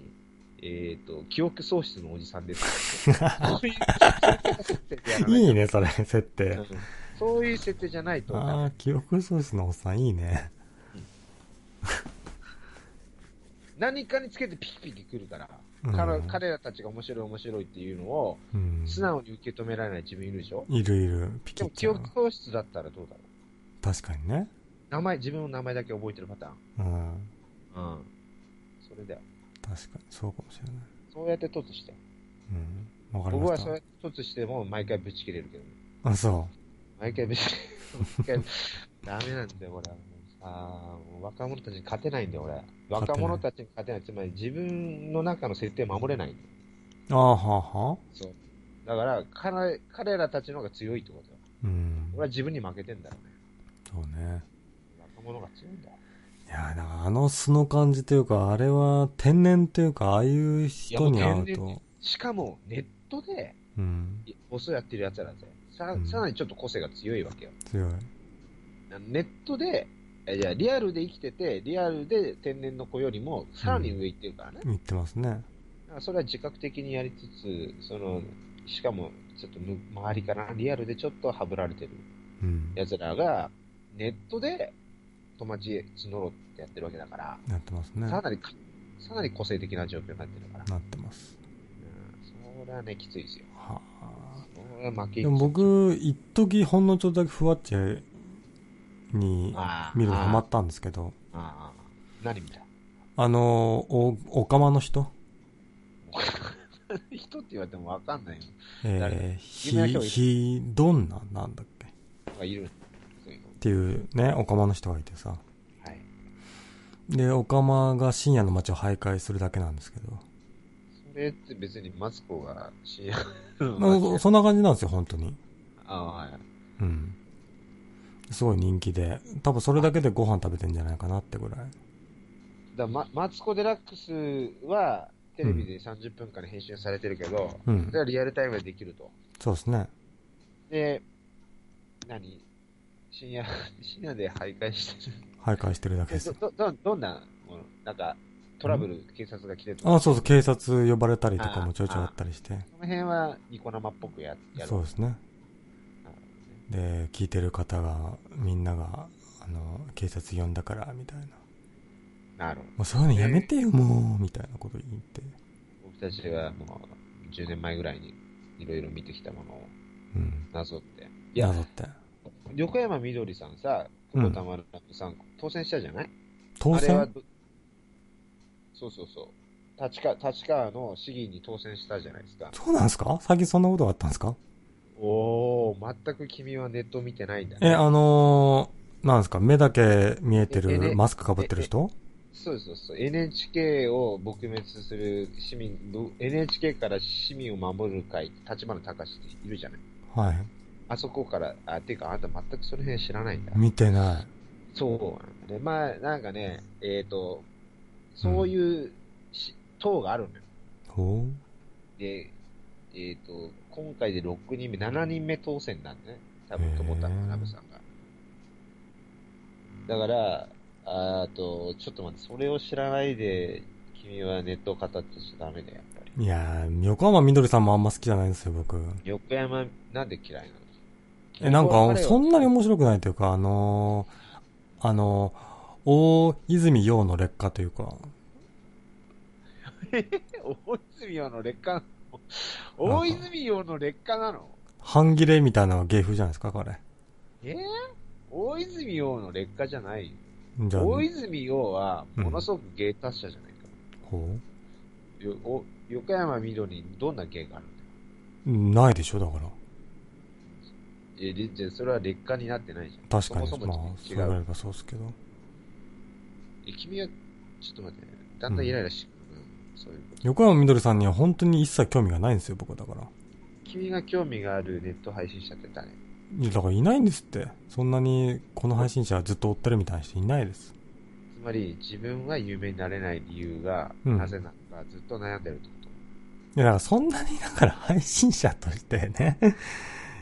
えっ、と、記憶喪失のおじさんです。そういう設定でやらあ。ないいいね、それ、設定う。んそういう設定じゃないとああ、記憶喪失のおっさんいいね。何かにつけてピキピキ来るから、うん彼彼らたちが面白い面白いっていうのをうん。素直に受け止められない自分いるでしょ、いるいる。ピでもキッちゃう記憶喪失だったらどうだろう？確かにね。名前、自分の名前だけ覚えてるパタうん。ーン。うん。それだよ。確かに、そうかもしれない。そうやって突して。うん。わかりました僕はそうや。って突しても毎回ぶち切れるけどね。あ、そ毎回ぶち切れる。ダメなんだよ、俺は。もうさ、もう若者たちに勝てないんだよ、俺。若者たちに勝てない。つまり自分の中の設定守れないんだよ。う。ああ、はあはあ。そう。だから、彼彼らたちの方が強いってことだよ。うん俺。は自分に負けてんだよね。そうね。若者が強いんだよ。いや、だからあの素の感じというか、あれは天然というか、ああいう人に会うと、しかも、ネットで、うん、ボスやってる奴らぜ。さうんさらにちょっと個性が強いわけよ。強い。ネットで、えじゃあリアルで生きてて、リアルで天然の子よりも、さらに上行ってるからね。言ってますね。それは自覚的にやりつつ、その、しかも、ちょっとむ周りからリアルでちょっとはぶられてるうん。奴らが、ネットで友達募ろうってやってるわけだから、やってますね。さらにか、さらに個性的な状況になってるから。なってます。うん、それはね、きついですよ。はあ。それは負けでも僕、一時ほんのちょっとだけふわっちに見るのハマったんですけど、ああ、何見た？あの、お、おかまの人 人って言われてもわかんないよ。え誰ー、ひ、ひ、どんな、なんだっけいる。いうの。ていうね、おかまの人がいてさ。はい。で、おかまが深夜の街を徘徊するだけなんですけど。それって別にマツコが知らまあそそんな感じなんですよ、本当に。ああ、はい。うん。すごい人気で、多分それだけでご飯食べてんじゃないかなってぐらい。だま、マツコ・デラックスは、テレビで30分間で編集されてるけど、うんそれはリアルタイムでできると。そうですね。で、何？深夜、深夜で徘徊してる。徘徊してるだけですど、。ど、どどんなもの？なんか、トラブル、警察が来てるとあ、そうそう、警察呼ばれたりとかもちょいちょいあったりして。その辺はニコ生っぽくややる。そうですね。で、聞いてる方が、みんなが、あの、警察呼んだから、みたいな。もなるほど。うそういうのやめてよ、もう、みたいなこと言って。僕たちはもう、10年前ぐらいにいろいろ見てきたものをうん。なぞって。いいや、って。横山みどりさんさ、うん久保田丸さん、当選したじゃない？当選？ど、そうそうそう。立川、立川の市議に当選したじゃないですか。そうなんですか？最近そんなことがあったんですか？おー、全く君はネット見てないんだね。え、あのー、なんですか？目だけ見えてるマスクかぶってる人？そうそうそう。NHK を撲滅する市民、ぶ NHK から市民を守る会、立花隆っているじゃない？はい。あそこから、あ、ていうかあんた全くその辺知らないんだ。見てない。そうなんだね。まあ、なんかね、えっ、と、そういうし、党があるのよ。ほで、えっ、と、今回で6人目、7人目当選なんだね。多分、へー久保田学さんが。だから、あーと、ちょっと待って、それを知らないで、君はネットを語ってちゃダメだよ、やっぱり。ういやー、横浜みどりさんもあんま好きじゃないんですよ、僕。横山、なんで嫌いなの？え、なんか、そんなにも。面白くないというか、あのー、あのー、大泉洋の劣化というか、大泉洋の劣化大泉洋の劣化なの？半切れみたいなのが芸風じゃないですか、これ。えー、大泉洋の劣化じゃないよじゃあ、大泉洋は、ものすごく芸達者じゃないか。ほよお横山みどりにどんな芸があるんだよ。うないでしょ、だから。え、でじゃあそれは劣化になってないじゃん。確かに、そもそまあも、違う。そう言われればそうですけど。え、君は、ちょっと待って、だんだんイライラしてくる、うん、そういうこと。横浜みどりさんには本当に一切興味がないんですよ、僕はだから。君が興味があるネット配信者って誰？いやだからいないんですって。そんなに、この配信者はずっと追ってるみたいな人いないです。つまり、自分が有名になれない理由が、うんなぜなのか、ずっと悩んでるってこと？いや、だからそんなに、だから配信者としてね、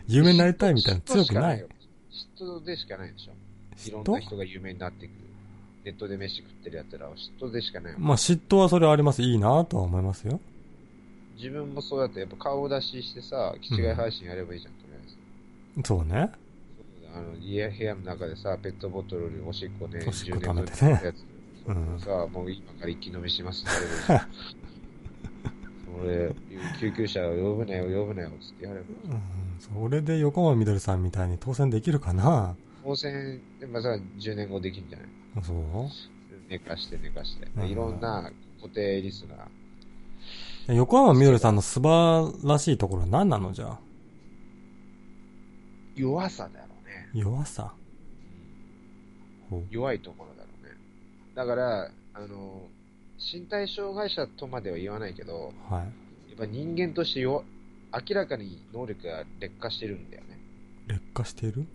有名になりたいみたいなの強くない？嫉妬でしかないでしょ。いろんな人が有名になっていく。ネットで飯食ってるやつらは嫉妬でしかない。まあ嫉妬はそれはあります。いいなとは思いますよ。自分もそうやって、やっぱ顔出ししてさ、気違い配信やればいいじゃん、とりあえず。そうね。あの、家、部屋の中でさ、ペットボトルにおしっこね、おしっこ10溜めてねやつ。うんさ、もう今から一気飲みしますって いいじゃん。それ、救急車を呼ぶなよ、呼ぶなよ、つってやれば。うん、それで横浜みどりさんみたいに当選できるかな？当選、でもさ、10年後できんじゃない？そう？寝かして寝かしてうん。いろんな固定リスナー。横浜みどりさんの素晴らしいところは何なのじゃ？あ。弱さだろうね。弱さ？弱いところだろうね。だから、あの、身体障害者とまでは言わないけど、はい。やっぱ人間としてよ明らかに能力が劣化してるんだよね。劣化している？うん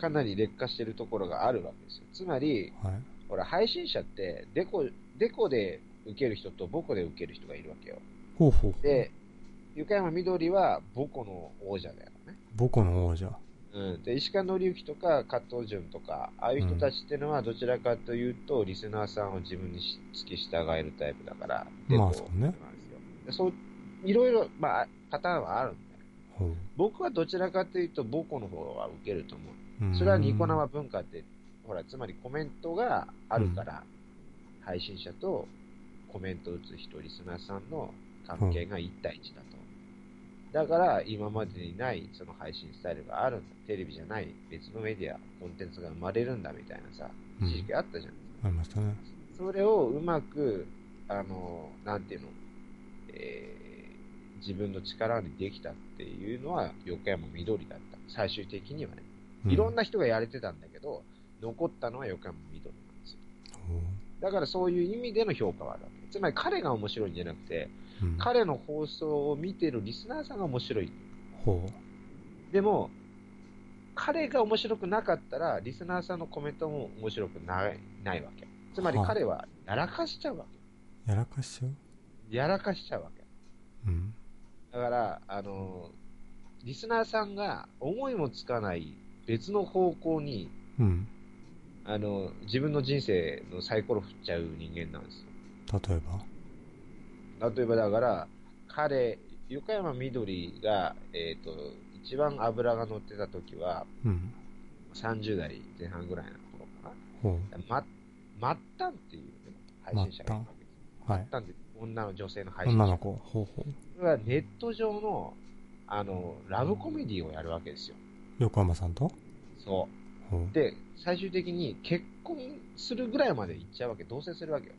かなり劣化してるところがあるわけですよ。つまり、はい。ほら、配信者って、デコ、デコで受ける人とボコで受ける人がいるわけよ。ほうほうほう。で、ゆかやまみどりはボコの王者だよね。母校の王者。うん。で、石川紀之とか、加藤潤とか、ああいう人たちっていうのは、どちらかというと、リスナーさんを自分にし付き従えるタイプだから、まあそうねなんですよ。でそう、いろいろ、まあ、パターンはあるんだよ。僕はどちらかというと、ボコの方は受けると思う。うんそれはニコ生文化って、ほら、つまりコメントがあるから、配信者とコメントを打つ人、リスナーさんの関係が1対1だと。だから、今までにないその配信スタイルがあるんだ。テレビじゃない別のメディア、コンテンツが生まれるんだみたいなさ、うん一時期あったじゃん。ありましたね。それをうまく、あの、なんていうの、えー自分の力にできたっていうのは、横山みどりだった。最終的にはね。いろんな。な人がやれてたんだけど、残ったのは横山みどりなんですよ。ほだからそういう意味での評価はあるわけ。つまり彼が面白いんじゃなくて、う。うん、彼の放送を見てるリスナーさんが面白い。ほでも、彼が面白くなかったら、リスナーさんのコメントも面白くないないわけ。つまりはい彼はやらかしちゃうわやらかしちゃう？け。やらかしちゃうわけ。うん。だから、あの、リスナーさんが思いもつかない別の方向に、うん。あの、自分の人生のサイコロ振っちゃう人間なんですよ。例えば？例えばだから、彼、横山みどりが、えっ、と、一番脂が乗ってた時は、うん。30代前半ぐらいの頃かほな。ま、末端っていうね、配信者がいるわけです。う。はい。末端って女の女性の配信者。女の子。ほうほう。これはネット上の、あの、ラブコメディをやるわけですよ。横浜さんと？そほうう。。で、最終的に結婚するぐらいまで行っちゃうわけ、同棲するわけよ。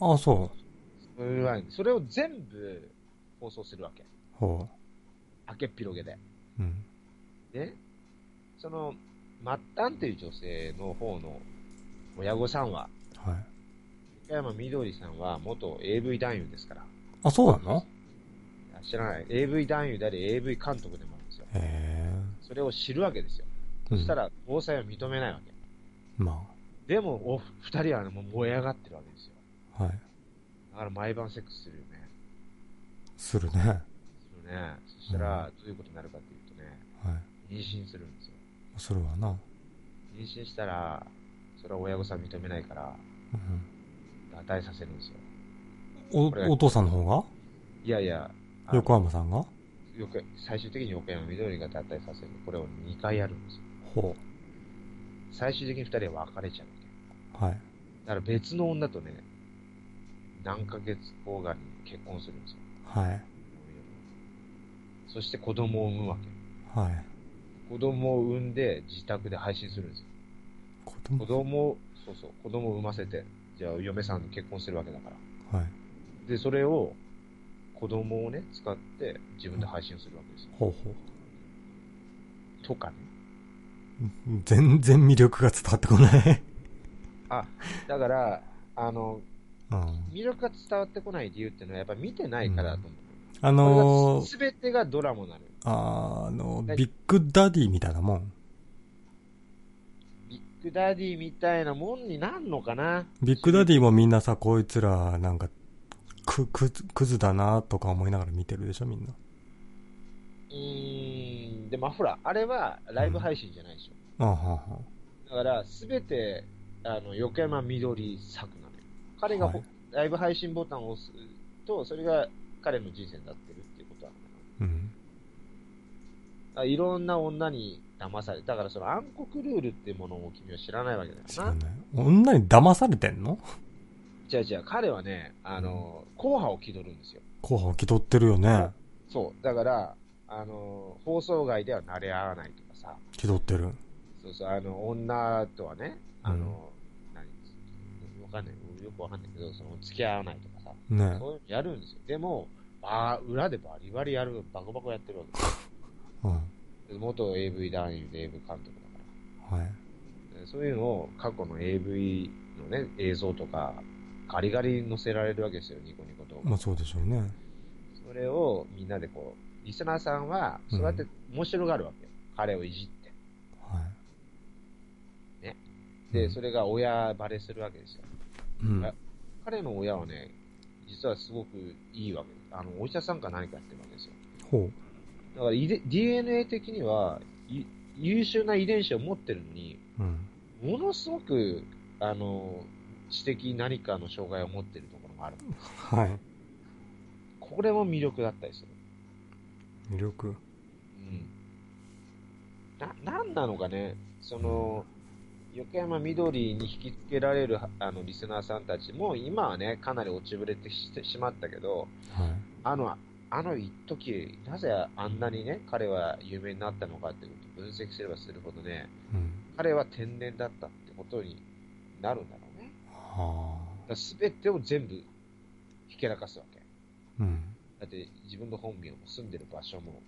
ああ、そそれはそれを全部放送するわけ。う。ほ明けっぴろげで。う。うん。で、その、末端っていう女性の方の親御さんは、はい。横山みどりさんは元 AV 男優ですから。あ、そうなの？知らない。AV 男優であり AV 監督でもあるんですよ。へえ。それを知るわけですよ。うんそしたら、交際を認めないわけ。までも、お二人はもう燃え上がってるわけですよ。あ、はい。だから毎晩セックスするよね。するね。するね。そしたら、どういうことになるかっていうとね、はい。妊娠するんですよ。するわな。妊娠したら、それは親御さん認めないから、うん。堕胎させるんですよ。お、お父さんの方が？いやいや、横浜さんが？よく最終的に横山みどりが脱退させる。これを2回やるんですよ。ほ最終的に2人は別れちゃ。う。はい。だから別の女とね、何ヶ月後かに結婚するんですよ。はい。そして子供を産むわけ。はい。子供を産んで自宅で配信するんですよ。子供子供を、そうそう、子供を産ませて、じゃあ嫁さんと結婚するわけだから。はい。で、それを、子供をね、使って自分で配信するわけですよ。ほうほとかね。う。全然魅力が伝わってこない。あ、だから、あの、うん。魅力が伝わってこない理由っていうのはやっぱ見てないからだと思う。あのー、すべてがドラマなのよ。あの、はいビッグダディみたいなもん。ビッグダディみたいなもんになんのかな？ビッグダディもみんなさ、こいつら、なんか、く、くず、クズだなとか思いながら見てるでしょ、みんな。うーん、でもほら、あれはライブ配信じゃないでしょ。あははだから、すべて、あの、横山みどり作な。彼がほ、はいライブ配信ボタンを押すと、それが彼の人生になってるっていうことなのかうん。な。あいろんな女に騙され、だからその暗黒ルールっていうものを君は知らないわけだよな。知らない。女に騙されてんの？違う違う、彼はね、あの、硬派を気取るんですよ。後半気取ってるよね。そう。だから、あの、放送外では慣れ合わないとかさ、気取ってる。そうそう、あの、女とはね、あの、何わかんない。よくわかんないけど、その、付き合わないとかさ、ねそういうのやるんですよ。でも、ば裏でバリバリやる、バコバコやってるわけですうん。で元 AV 男優で AV 監督だかはい。そういうのを過去の AV のね、映像とか、ガリガリ載せられるわけですよ、ニコニコ動画。まあそうでしょうね。それをみんなでこう、リスナーさんは、そうやって面白がるわけよ。彼をいじって。はい。ね。で、うんそれが親バレするわけですよ。うん。あ彼の親はね、実はすごくいいわけです。あの、お医者さんか何かやってるわけですよ。ほだから遺伝 DNA 的には、い優秀な遺伝子を持ってるのに、う。うん。ものすごく、あの、知的何かの障害を持ってるところもある。はい。これも魅力だったりする。魅力？うん。な、なんなのかね、その、横山みどりに引きつけられるあのリスナーさんたちも、今はね、かなり落ちぶれてしてしまったけど、はい。あの、あの一時、なぜあんなにね、彼は有名になったのかっていうことを分析すればするほどね、うん。彼は天然だったってことになるんだろうね。はすべてを全部ひけらかすわけ。あ。うん。だって自分の本名も住んでる場所も、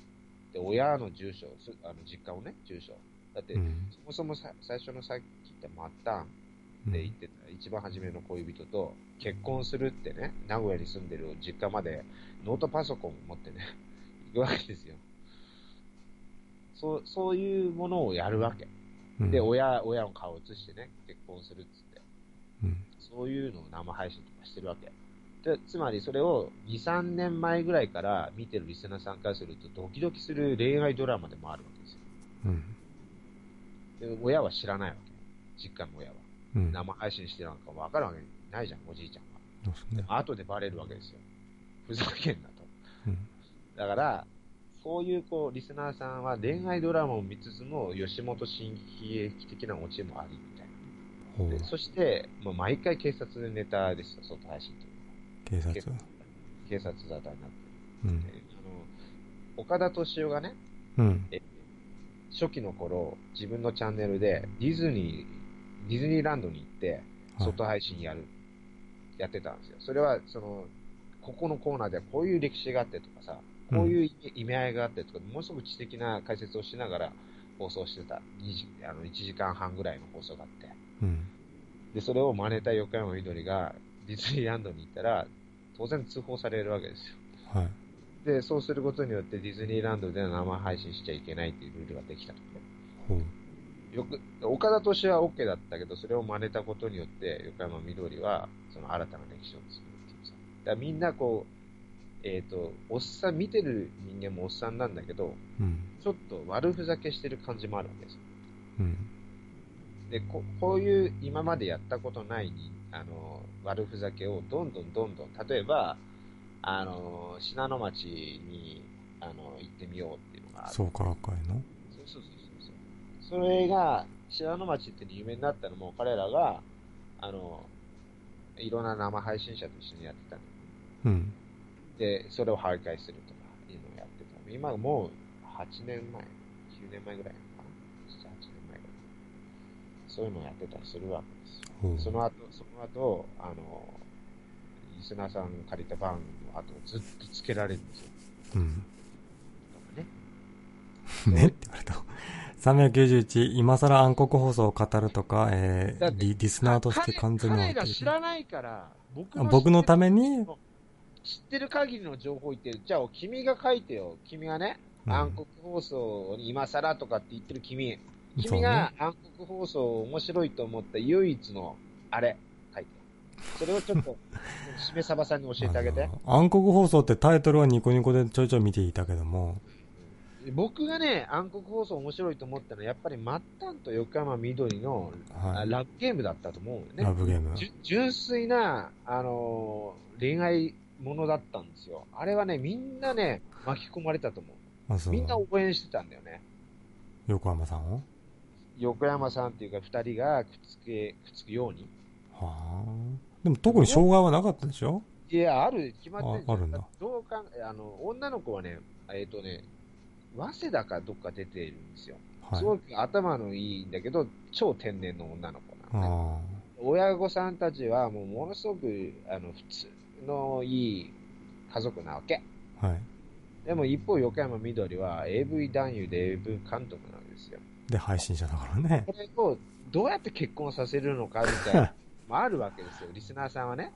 で、親の住所、すあの実家をね、住所。だって、うん。そもそもさ最初のさっき言った末端うんで言ってた、一番初めの恋人と結婚するってね、名古屋に住んでる実家までノートパソコンを持ってね、行くわけですよ。そう、そういうものをやるわけ。うんで、親、親の顔を映してね、結婚するっつって。うん。そういうのを生配信とかしてるわけ。でつまりそれを2、3年前ぐらいから見てるリスナーさんからするとドキドキする恋愛ドラマでもあるわけですよ。うん。で親は知らないわけ。実家の親は。うん。生配信してなんかわかるわけないじゃん、おじいちゃんが。そうですね。後でバレるわけですよ。ふざけんなと。うん。だから、そういうこう、リスナーさんは恋愛ドラマを見つつも、吉本新喜劇的なオチもありみたいな。で。そして、もう毎回警察ネタですよ、外配信という警察。警警察沙汰になってうん。あの、岡田敏夫がね、うん。え初期の頃、自分のチャンネルで、ディズニー、ディズニーランドに行って、はい外配信やる、やってたんですよ。それは、その、ここのコーナーではこういう歴史があってとかさ、こういう意意味合いがあってとか、ものすごく知的な解説をしながら放送してた。2時あの1時間半ぐらいの放送があって。うん。で、それを真似た横山みどりがディズニーランドに行ったら、当然通報されるわけですよ。はい。で、そうすることによってディズニーランドでの生配信しちゃいけないっていうルールができたのね。ほう。よく、岡田敏夫は OK だったけど、それを真似たことによって、横山みどりは、その新たな歴史を作るっていうさ。だみんなこう、えっ、と、おっさん、見てる人間もおっさんなんだけど、うん。ちょっと悪ふざけしてる感じもあるわけですよ。うん。で、ここういう今までやったことないに、あの、悪ふざけをどんどんどんどん、例えば、あの、信濃町に、あの、行ってみようっていうのがある。創価学会の？そうそうそうそう。それが、信濃町って有名になったのも、彼らが、あの、いろんな生配信者と一緒にやってたの。うん。で、それを徘徊するとか、いうのをやってた。今もう、8年前、9年前ぐらいかな ?7、8年前ぐらい。そういうのをやってたりするわけですよ。ほう。その後、その後、あの、リスナーさん借りた番の後、ずっとつけられるんですよ。うん。ね。ねって言われた。391、今更暗黒放送を語るとか、えー、リリスナーとして完全に彼彼が知らないから、僕あ僕のために？に、知ってる限りの情報言ってる。じゃあ、君が書いてよ。君がね、うん暗黒放送に今更とかって言ってる君。君がね。暗黒放送を面白いと思った唯一の、あれ。それをちょっと、しめさばさんに教えてあげて。の暗黒放送ってタイトルはニコニコでちょいちょい見ていたけども、僕がね、暗黒放送面白いと思ったのは、やっぱり末端と横山みどりの、はいあラブゲームだったと思うよね。ラブゲーム。純粋な、あのー恋愛ものだったんですよ。あれはね、みんなね、巻き込まれたと思う。う。みんな応援してたんだよね。横浜さんを？横山さんっていうか二人がくっつけ、くっつくように。はあ。でも特に障害はなかったでしょ？いや、ある、決まってるああるんだどうかん、あの、女の子はね、えっ、とね、早稲田かどっか出てるんですよ。はい。すごく頭のいいんだけど、超天然の女の子なのね。あ親御さんたちはもうものすごく、あの、普通のいい家族なわけ。あ。はい。でも一方、横山みどりは AV 男優で AV 監督なんですよ。で、配信者だからね。これをどうやって結婚させるのかみたいなの もあるわけですよ。リスナーさんはね。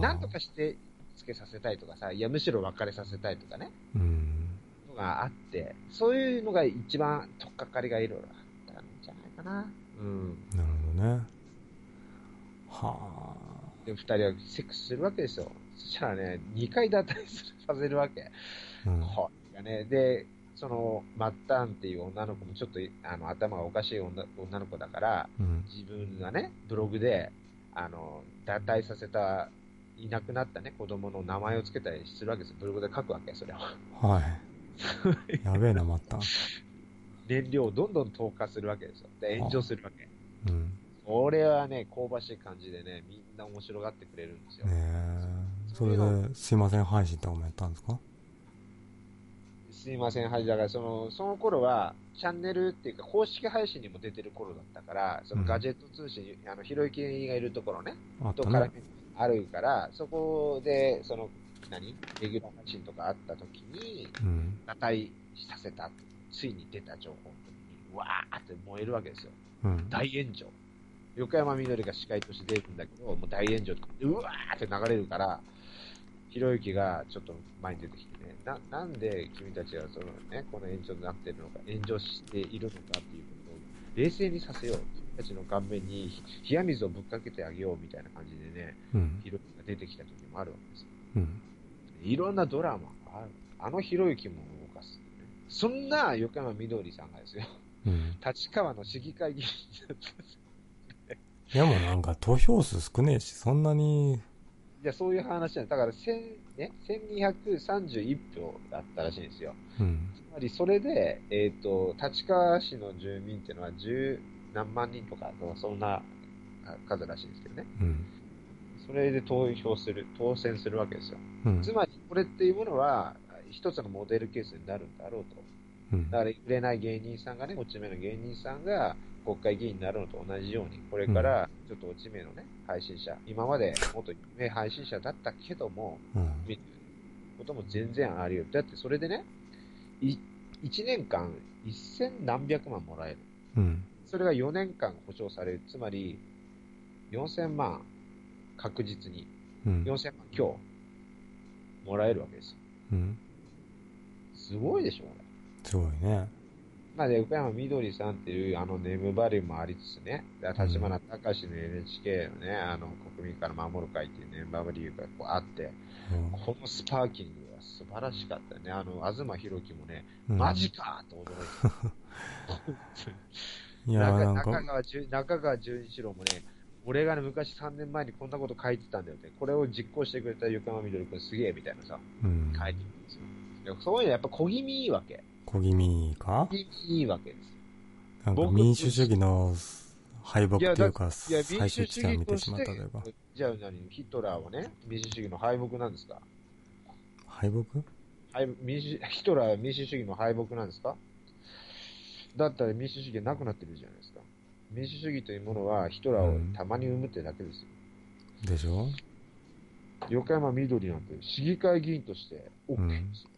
なんとかしてつけさせたいとかさ、いや、むしろ別れさせたいとかね、うん。のがあって、そういうのが一番取っかかりがいろいろあったんじゃないかな。うん。なるほどね。はで、二人はセックスするわけですよ。そしたらね、二回脱退させるわけ。あ。うん。これがね、で、その、マッタンっていう女の子もちょっとあの頭がおかしい女女の子だから、うん。自分がね、ブログで、あの、脱退させた、いなくなったね、子供の名前をつけたりするわけですよ。ブログで書くわけ、それを。はい。やべえな、また。燃料をどんどん投下するわけですよ。で、炎上するわけ。うん。これはね、香ばしい感じでね、みんな面白がってくれるんですよ。ねえ。それで、すいません配信とかもやったんですか？すいません、はい、だからその、その頃は、チャンネルっていうか、公式配信にも出てる頃だったから、そのガジェット通信、あの、ひろゆきがいるところね、あ。と絡みあるから、そこで、その、何？レギュラー配信とかあった時に、うん。打退させた、ついに出た情報の時に、わーって燃えるわけですよ。うん。大炎上。横山みどりが司会として出るんだけど、もう大炎上とか、うわーって流れるから、ひろゆきがちょっと前に出てきてね、な、なんで君たちはそのね、この炎上になってるのか、炎上しているのかっていうことを冷静にさせようっていうたちの顔面に冷や水をぶっかけてあげようみたいな感じでね、うん。ひろゆきが出てきた時もあるわけですよ。うん。いろんなドラマがある。あのひろゆきも動かす、ね。そんな横山みどりさんがですよ、うん。立川の市議会議員だったんですよいやもうなんか投票数少ねえし、そんなに、いや、そういう話なんだ。だから、千ね、1231票だったらしいんですよ。うん。つまり、それで、えっ、と、立川市の住民っていうのは十何万人とか、そんな数らしいんですけどね。うん。それで投票する、当選するわけですよ。うんつ。まり、これっていうものは、一つのモデルケースになるんだろうと。うんだから、売れない芸人さんがね、落ち目の芸人さんが国会議員になるのと同じように、これからちょっと落ち目のね、配信者、今まで元有名配信者だったけども、うん。見ることも全然あり得る。だってそれでね、い1年間1000何百万もらえる。うん。それが4年間保証される。つまり、4000万確実に、うん。4000万今日もらえるわけですよ。うん。すごいでしょ、これ。すごいね。まあ、で、横山みどりさんっていう、あの、ネームバリューもありつつね、立花隆の NHK のね、あの、国民から守る会っていうネームバリューがこうあって、うんこのスパーキングは素晴らしかったね。あの、東博樹もね、うんマジかと驚い いや、た。なん中川十中川純一郎もね、俺がね、昔3年前にこんなこと書いてたんだよって、これを実行してくれた横山みどり君すげえみたいなさ、うん。書いてるんですよ。でそういうのやっぱ小気味いいわけ。小気味か？いいわけです。なんか僕民主主義の敗北というか、最終地点を見てしまったというか。て、じゃあ何、ヒトラーはね、民主主義の敗北なんですか？敗北？敗民主ヒトラーは民主主義の敗北なんですか？だったら民主主義はなくなってるじゃないですか。民主主義というものはヒトラーをたまに生むってだけですよ。でしょ？横山みどりなんて市議会議員として OK ですよ。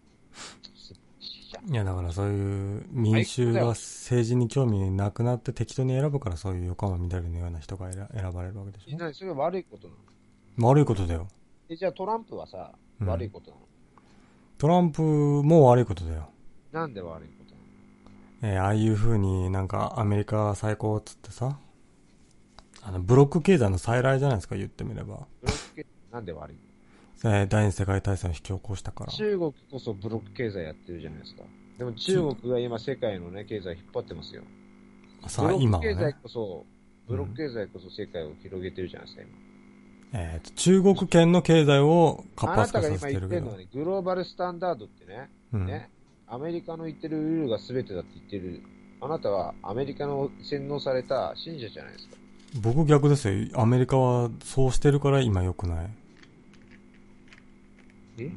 いや、だからそういう民衆が政治に興味なくなって適当に選ぶからそういう横浜みどりのような人が選選ばれるわけでしえ何それは悪いことなの？ょ悪いことだよ。え、じゃあトランプはさ、うん。悪いことなの、トランプも悪いことだよ。なんで悪いことなの？えーああいう風になんかアメリカ最高っつってさ、あの、ブロック経済の再来じゃないですか、言ってみれば。ブロック経済なんで悪いの？えー第二次世界大戦を引き起こしたから。中国こそブロック経済やってるじゃないですか。でも中国が今世界のね、経済引っ張ってますよ。さあ、今はブロック経済ね、こそ、ブロック経済こそ世界を広げてるじゃないですか、今。えーと中国圏の経済を活あな発化さたが今せてるけど言ってるのは。ね、グローバルスタンダードってね、うん。ね、アメリカの言ってるルールが全てだって言ってる。あなたはアメリカの洗脳された信者じゃないですか。僕逆ですよ。アメリカはそうしてるから今良くない。え？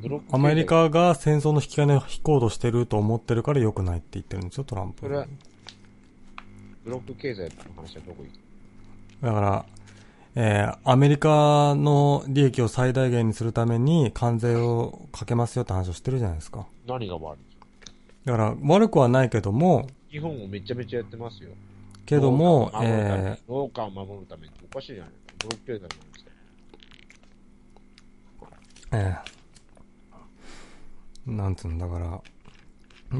ブロック経済アメリカが戦争の引き金を引こうとしてると思ってるから良くないって言ってるんですよ、トランプ。それはブロック経済の話はどこ行くだから、えーアメリカの利益を最大限にするために関税をかけますよって話をしてるじゃないですか。何が悪い？だから悪くはないけども、日本もめちゃめちゃやってますよ。けども、え農家を守るためにおかしいじゃないですか。ブロック経済えーなんつうんだから、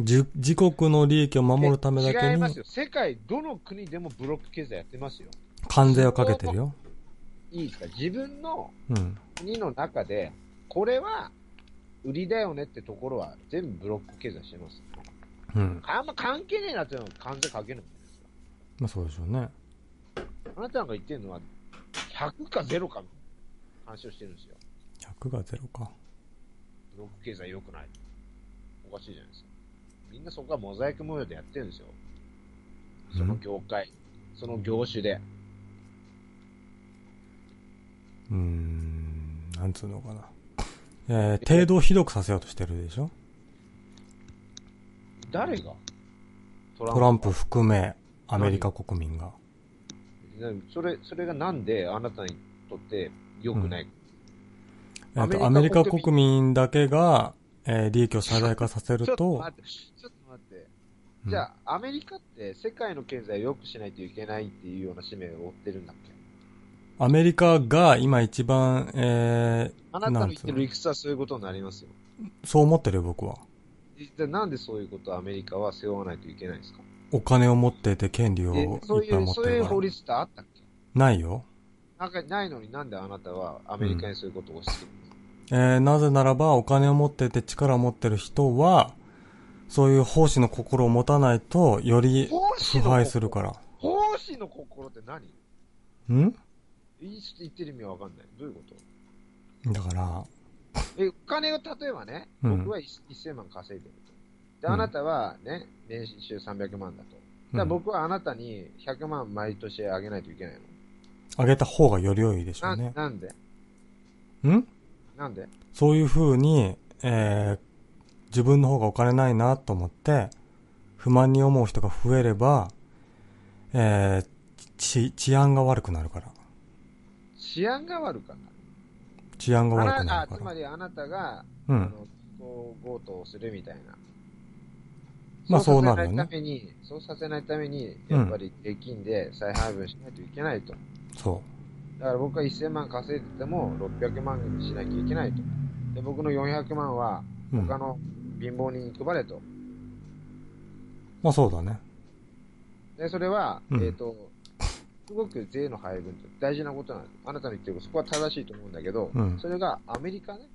じ自国の利益を守るためだけに違いますよ。世界どの国でもブロック経済やってますよ。関税をかけてるよ。いいですか？自分のうん。国の中で、これは売りだよねってところは全部ブロック経済してます。うん。あんま関係ねえなっていうのは関税かけるんですよ。まあそうでしょうね。あなたが言ってるのは100か0かの話をしてるんですよ。100が0か。ブロック経済良くない。おかしいじゃないですか。みんなそこはモザイク模様でやってるんですよ。その業界、その業種で。うーん、なんつうのかな。えー、程度をひどくさせようとしてるでしょ？誰が？トトランプ含め、アメリカ国民が。それ、それがなんであなたにとって良くない、えっと、アメリカ国民だけが、えー利益を最大化させるちょっとと、待って、ちょっと待って。うんじゃあ、アメリカって世界の経済を良くしないといけないっていうような使命を負ってるんだっけ？アメリカが今一番、えあなたの言ってる理屈はそういうことになりますよ。ーそう思ってるよ、僕は。じゃあなんでそういうことをアメリカは背負わないといけないんですか？お金を持ってて権利をいでっぱいそういう、持ってるから。そういう法律ってあったっけ？ないよ。なんかないのになんであなたはアメリカにそういうことを押し付けるえー、なぜならばお金を持ってて力を持ってる人は、そういう奉仕の心を持たないと、より腐敗するから。奉仕の心って何？ん？言い言ってる意味わかんない。どういうこと？だから、え、お金を例えばね、うん僕は1000万稼いでると。で、うんあなたはね、年収300万だと。だ僕はあなたに100万毎年あげないといけないの。あげた方がより良いでしょなうね。なんで？ん？なんで？そういう風に、えー、自分の方がお金ないなと思って、不満に思う人が増えれば、えー、治治安が悪くなるから。治安が悪くなる？治安があ悪くなるかなあつまりあなたが、ら。うん。強盗をするみたいな。まあそうなるよねそうさせないために、そうさせないために、やっぱり現金で再配分しないといけないと。そだから僕は1000万稼いでても600万にしなきゃいけないと。で、僕の400万はう。うん。他の貧乏人に配れと。まあそうだね。で、それは、うんえっ、と、すごく税の配分って大事なことなんです。あなたの言ってること、そこは正しいと思うんだけど、うんそれがアメリカね、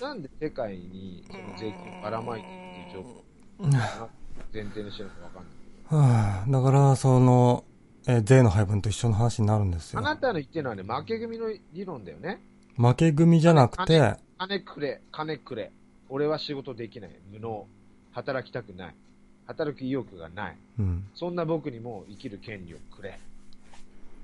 なんで世界にその税金をばらまいてるっていう状況が前提にしてるのかわかんない。はあ、だから、その、えー税の配分と一緒の話になるんですよ。あなたの言ってるのはね、負け組の理論だよね。負け組じゃなくて、金くれ、金くれ。俺は仕事できない。無能。働きたくない。働く意欲がない。うん。そんな僕にも生きる権利をくれ。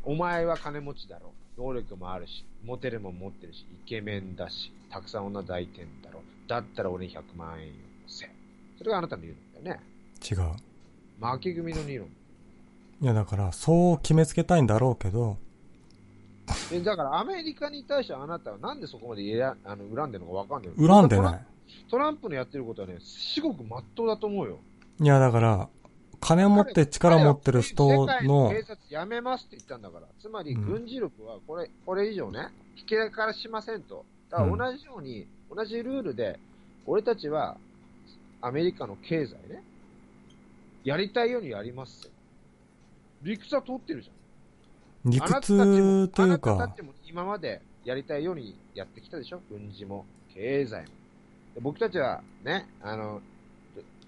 お前は金持ちだろ。能力もあるし、モテるもん持ってるし、イケメンだし、たくさん女抱いてんだろ。だったら俺に100万円よこせ。それがあなたの言うんだよね。違う。負け組の理論。いや、だから、そう決めつけたいんだろうけど、えだからアメリカに対してあなたはなんでそこまでいやあの恨んでるのかわかんない。恨んでない。トランプのやってることはね、至極真っ当だと思うよ。いや、だから、金を持って力を持ってる人世界のの、警察やめますって言ったんだから。つまりうん軍事力はこれ、これ以上ね、引きからしませんと。だから同じように、同じルールで、俺たちはアメリカの経済ね、やりたいようにやりますよ。理屈は通ってるじゃん。理屈というあなたかた、ちも今までやりたいようにやってきたでしょ？軍事も、経済も。で僕たちはね、あの、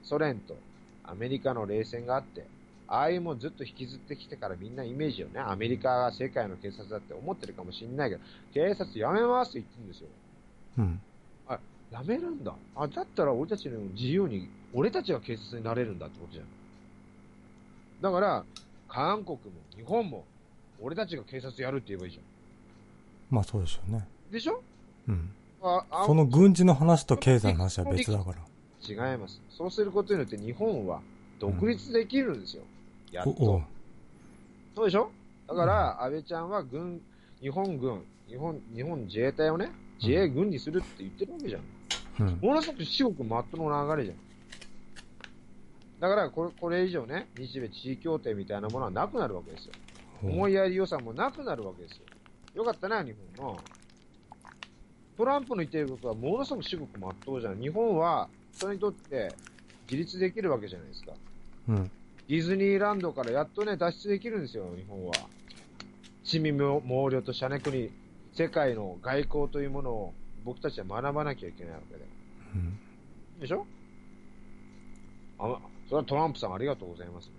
ソ連とアメリカの冷戦があって、ああいうもんずっと引きずってきてからみんなイメージをね、アメリカが世界の警察だって思ってるかもしれないけど、警察やめますって言ってるんですよ。うん。やめるんだ。あ、だったら俺たちの自由に、俺たちが警察になれるんだってことじゃん。だから、韓国も日本も、俺たちが警察やるって言えばいいじゃまあそうでしょうね。ん。でしょ？うん。その軍事の話と経済の話は別だから。違います。そうすることによって日本は独立できるんですよ。やっおおと。そうでしょ？だから、安倍ちゃんは軍、日本軍、日本、日本自衛隊をね、自衛軍にするって言ってるわけじゃん。うん。ものすごく至極まっとうな流れじゃん。だからこれ、これ以上ね、日米地位協定みたいなものはなくなるわけですよ。思いやり予算もなくなるわけですよ。よかったな、日本の。トランプの言っていることはものすごく至極まっとうじゃん。日本は、それにとって自立できるわけじゃないですか。うん。ディズニーランドからやっとね、脱出できるんですよ、日本は。市民猛量と社くに、世界の外交というものを僕たちは学ばなきゃいけないわけで。うん。でしょ？あ、それはトランプさんありがとうございます。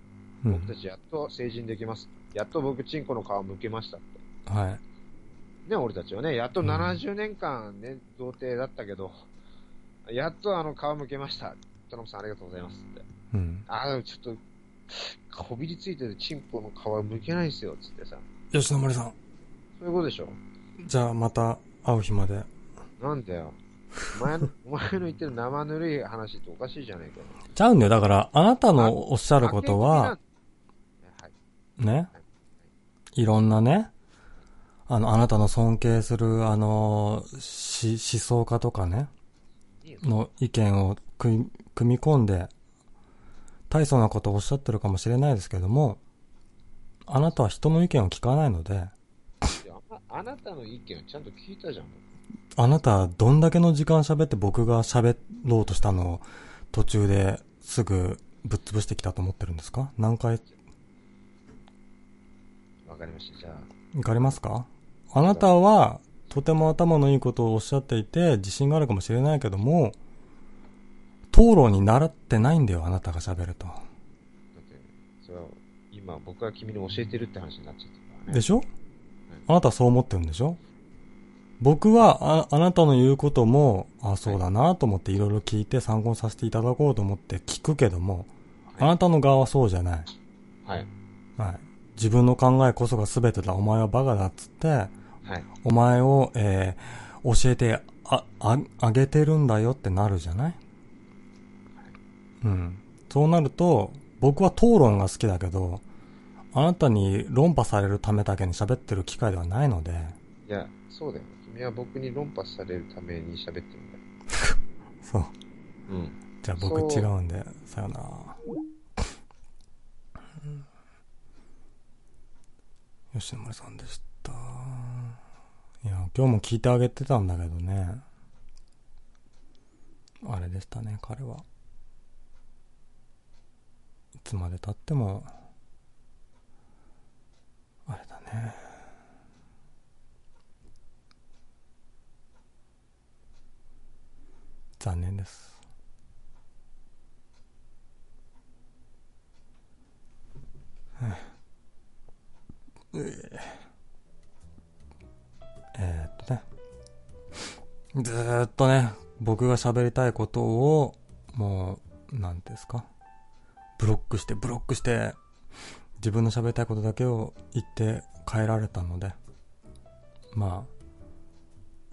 うん僕たちやっと成人できます。やっと僕、チンコの皮むけましたって。はい。ね、俺たちはね、やっとうん70年間ね、童貞だったけど、やっとあの皮むけました。トランプさんありがとうございますって。うん。ああ、ちょっと、こびりついてるチンポの皮むけないんすよ、つってさ。吉野森さん。そういうことでしょじゃあまた会う日まで。なんだよ。お前の、お前の言ってる生ぬるい話っておかしいじゃないかよ。ちゃうんだよ。だから、あなたのおっしゃることは、はい。ね、いろんなね、あの、あなたの尊敬する、あの、し、思想家とかね、の意見を組み組み込んで、大層なことをおっしゃってるかもしれないですけども、あなたは人の意見を聞かないので、あなたの意見をちゃんと聞いたじゃん。あなたどんだけの時間喋って僕が喋ろうとしたのを途中ですぐぶっ潰してきたと思ってるんですか？何回、わかりました。じゃあ、わかりますか？あなたは、とても頭のいいことをおっしゃっていて、自信があるかもしれないけども、討論に習ってないんだよ、あなたが喋ると。だって、それは、今僕が君に教えてるって話になっちゃってるからね。でしょ？あなたはそう思ってるんでしょ？僕はあ、あなたの言うことも、あ、そうだなと思っていろいろ聞いて参考にさせていただこうと思って聞くけども、あなたの側はそうじゃない。はい。はい。自分の考えこそが全てだ、お前はバカだっつって、はい。お前を、えー教えてあ、あ、あげてるんだよってなるじゃない？うん。そうなると、僕は討論が好きだけど、あなたに論破されるためだけに喋ってる機会ではないので、いや、そうだよ。君は僕に論破されるために喋ってるんだよ。そう。うん。じゃあ僕違うんで、さよなら。うん吉野丸さんでした。いや、今日も聞いてあげてたんだけどね。あれでしたね、彼は。いつまで経っても、あれだね。残念です。えーっとね。ずっとね、僕が喋りたいことを、もう、なんですか？ブロックして、ブロックして、自分の喋りたいことだけを言って変えられたので、まあ、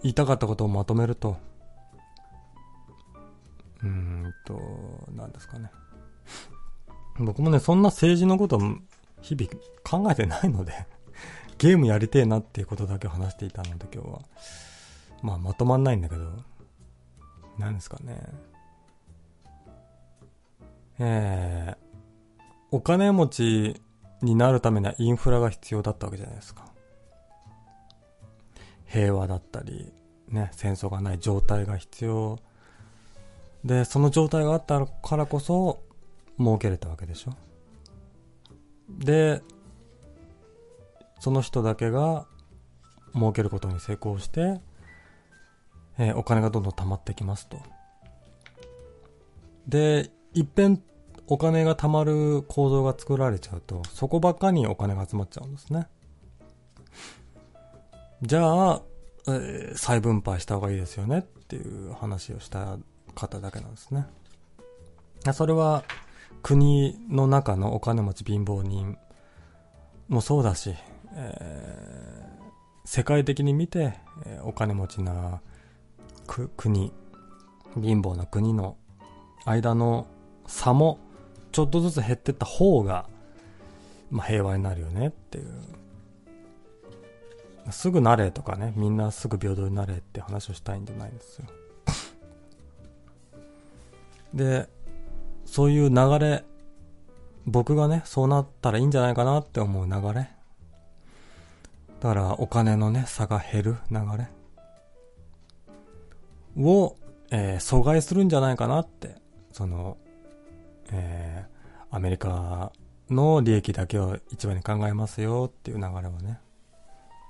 言いたかったことをまとめると、うんと、なんですかね。僕もね、そんな政治のこと日々考えてないので、ゲームやりてえなっていうことだけ話していたので今日は。まあまとまんないんだけど、なんですかね。えー、お金持ちになるためにはインフラが必要だったわけじゃないですか。平和だったり、ね、戦争がない状態が必要。で、その状態があったからこそ、儲けれたわけでしょ。で、その人だけが儲けることに成功して、えーお金がどんどん溜まってきますと。で、いっぺんお金が貯まる構造が作られちゃうと、そこばっかにお金が集まっちゃうんですね。じゃあ、えー再分配した方がいいですよねっていう話をした方だけなんですね。それは国の中のお金持ち貧乏人もそうだし、えー世界的に見て、えお金持ちな国、貧乏な国の間の差もちょっとずつ減ってった方が、まあ、平和になるよねっていう。すぐなれとかね、みんなすぐ平等になれって話をしたいんじゃないんですよ。で、そういう流れ、僕がね、そうなったらいいんじゃないかなって思う流れ。だから、お金のね、差が減る流れ。を、えー阻害するんじゃないかなって、その、えーアメリカの利益だけを一番に考えますよっていう流れはね。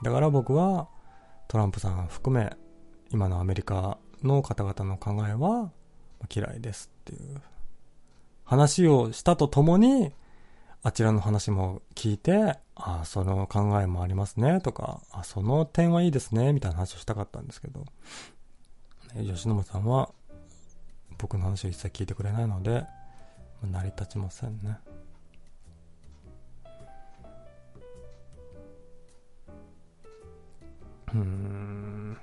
だから僕は、トランプさん含め、今のアメリカの方々の考えは嫌いですっていう話をしたとともに、あちらの話も聞いて、ああ、その考えもありますね、とか、あその点はいいですね、みたいな話をしたかったんですけど、吉野さんは僕の話を一切聞いてくれないので、成り立ちませんね。うん。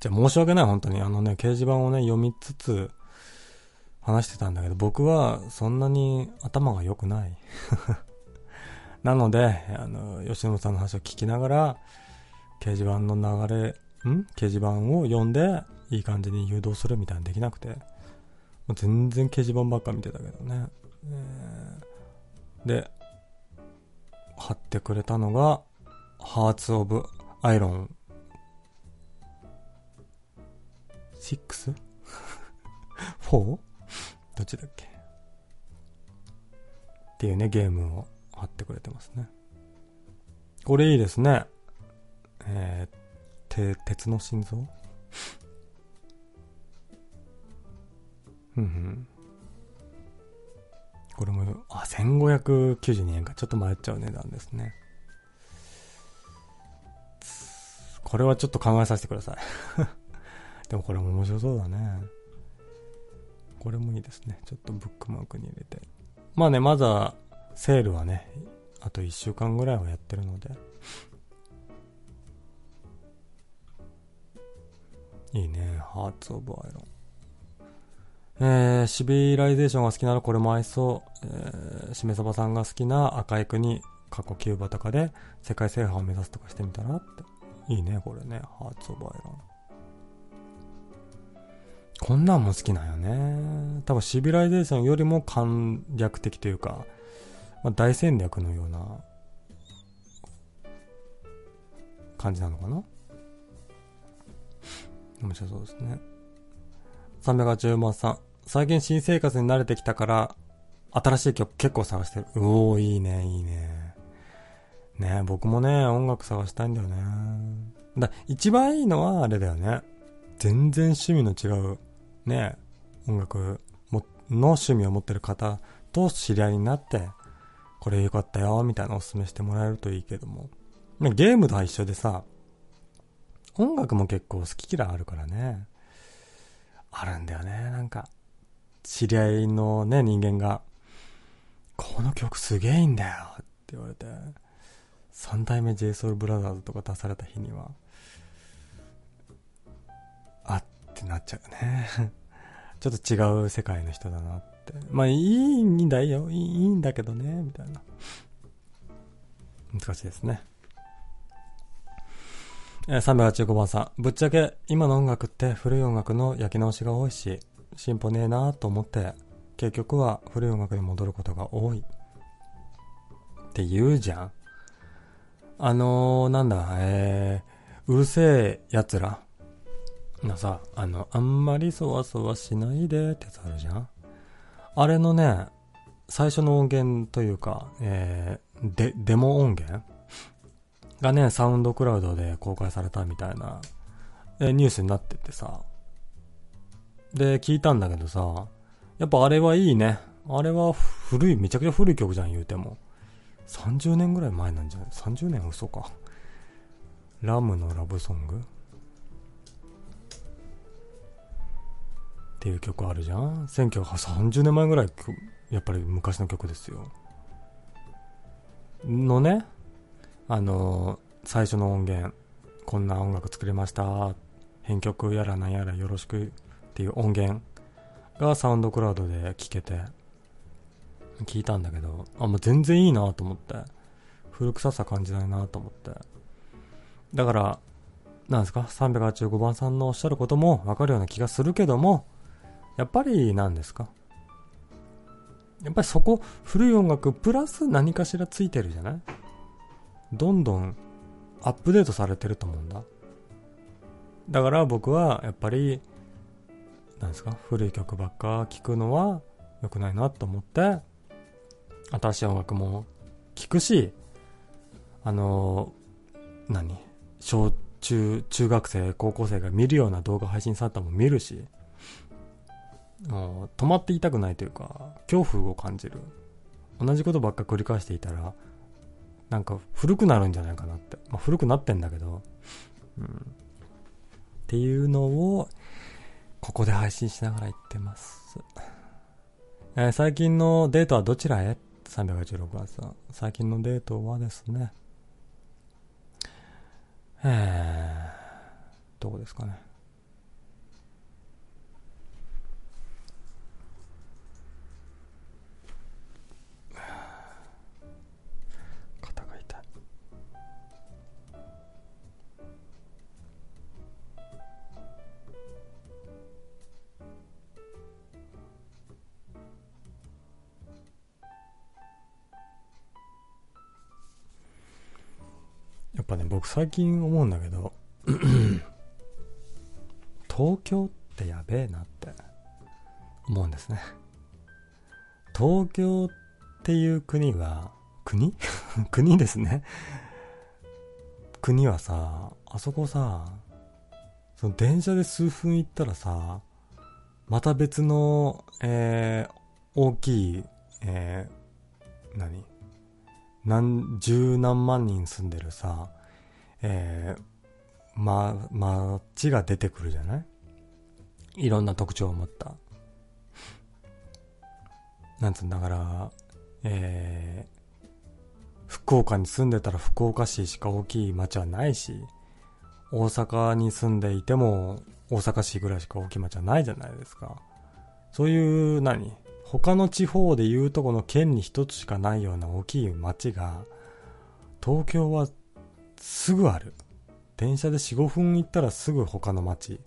じゃあ申し訳ない、本当に。あのね、掲示板をね、読みつつ、話してたんだけど、僕はそんなに頭が良くない。なので、あの、吉野さんの話を聞きながら、掲示板の流れ、ん？掲示板を読んで、いい感じに誘導するみたいなできなくて、もう全然掲示板ばっか見てたけどね。えーで、貼ってくれたのが、ハーツ・オブ・アイロン 6?4? どっちだっけ？っていうね、ゲームを貼ってくれてますね。これいいですね。えー、て、鉄の心臓？うんうん。これも、あ、1592円か。ちょっと迷っちゃう値段ですね。これはちょっと考えさせてください でもこれも面白そうだね。これもいいですね。ちょっとブックマークに入れて。まあね、まだセールはね、あと1週間ぐらいはやってるので。いいね。ハーツ・オブ・アイロン。えー、シビライゼーションが好きならこれも合いそう。えー、しめそばさんが好きな赤い国、過去キューバとかで世界制覇を目指すとかしてみたらって。いいね、これね。ハーツ・オブ・アイロン。こんなんも好きなんよね。多分シビライゼーションよりも簡略的というか、まあ、大戦略のような感じなのかな面白そうですね。380万さん。最近新生活に慣れてきたから、新しい曲結構探してる。うおー、いいね、いいね。ね僕もね、音楽探したいんだよね。だ、一番いいのはあれだよね。全然趣味の違う、ね、音楽の趣味を持ってる方と知り合いになって、これ良かったよ、みたいなおすすめしてもらえるといいけども。ゲームとは一緒でさ、音楽も結構好き嫌いあるからね。あるんだよね、なんか。知り合いのね、人間が、この曲すげえいいんだよって言われて、三代目 JSOULBROTHERS とか出された日には、ってなっちゃうね。ちょっと違う世界の人だなって。まあいいんだよ、いいんだけどね、みたいな。難しいですね。え、385番さん。ぶっちゃけ、今の音楽って古い音楽の焼き直しが多いし、進歩ねえなと思って、結局は古い音楽に戻ることが多い。って言うじゃん。あのー、なんだ、えー、うるせえ奴らのさ、あの、あんまりそわそわしないでってやつあるじゃん。あれのね、最初の音源というか、えー、デ、デモ音源がね、サウンドクラウドで公開されたみたいな、えニュースになっててさ。で、聞いたんだけどさ、やっぱあれはいいね。あれは古い、めちゃくちゃ古い曲じゃん言うても。30年ぐらい前なんじゃない ?30 年嘘か。ラムのラブソング？っていう曲あるじゃん ?1930 年前ぐらい、やっぱり昔の曲ですよ。のね、あの最初の音源、こんな音楽作れました。編曲やらなんやらよろしくっていう音源がサウンドクラウドで聴けて、聞いたんだけど、あ、もう全然いいなと思って。古臭さ感じないなと思って。だから、なんですか ?385 番さんのおっしゃることもわかるような気がするけども、やっぱり何ですか？やっぱりそこ、古い音楽プラス何かしらついてるじゃない？どんどんアップデートされてると思うんだ。だから僕はやっぱり、なんですか、古い曲ばっか聴くのは良くないなと思って、新しい音楽も聴くし、あのー、何？小中、中学生、高校生が見るような動画配信されたも見るし、止まっていたくないというか、恐怖を感じる。同じことばっか繰り返していたら、なんか古くなるんじゃないかなって。まあ、古くなってんだけど、うん。っていうのを、ここで配信しながら言ってます。えー、最近のデートはどちらへ ?386 番さん。最近のデートはですね、えー、どこですかね。ぱね、僕最近思うんだけど、東京ってやべえなって思うんですね。東京っていう国は、国？国ですね。国はさ、あそこさ、その電車で数分行ったらさ、また別の、えー、大きい、えー、何？何、十何万人住んでるさ、えー、ま、街が出てくるじゃない？いろんな特徴を持った。なんつうんだから、えー、福岡に住んでたら福岡市しか大きい町はないし、大阪に住んでいても大阪市ぐらいしか大きい町はないじゃないですか。そういう何、他の地方で言うとこの県に一つしかないような大きい町が、東京はすぐある。電車で4、5分行ったらすぐ他の町。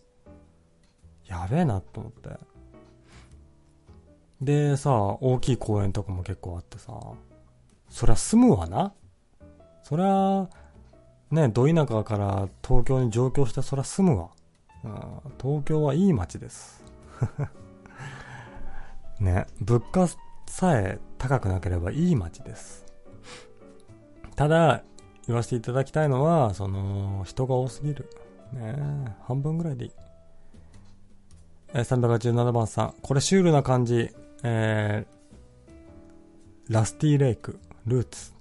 やべえなと思って。でさ、大きい公園とかも結構あってさ、そりゃ住むわな。そりゃ、ね、ど田舎から東京に上京してそりゃ住むわ。うん、東京はいい街です。ね、物価さえ高くなければいい街です。ただ、言わせていただきたいのは、その、人が多すぎる。ね半分ぐらいでいい。え387番さん。これシュールな感じ。えー、ラスティレイク、ルーツ。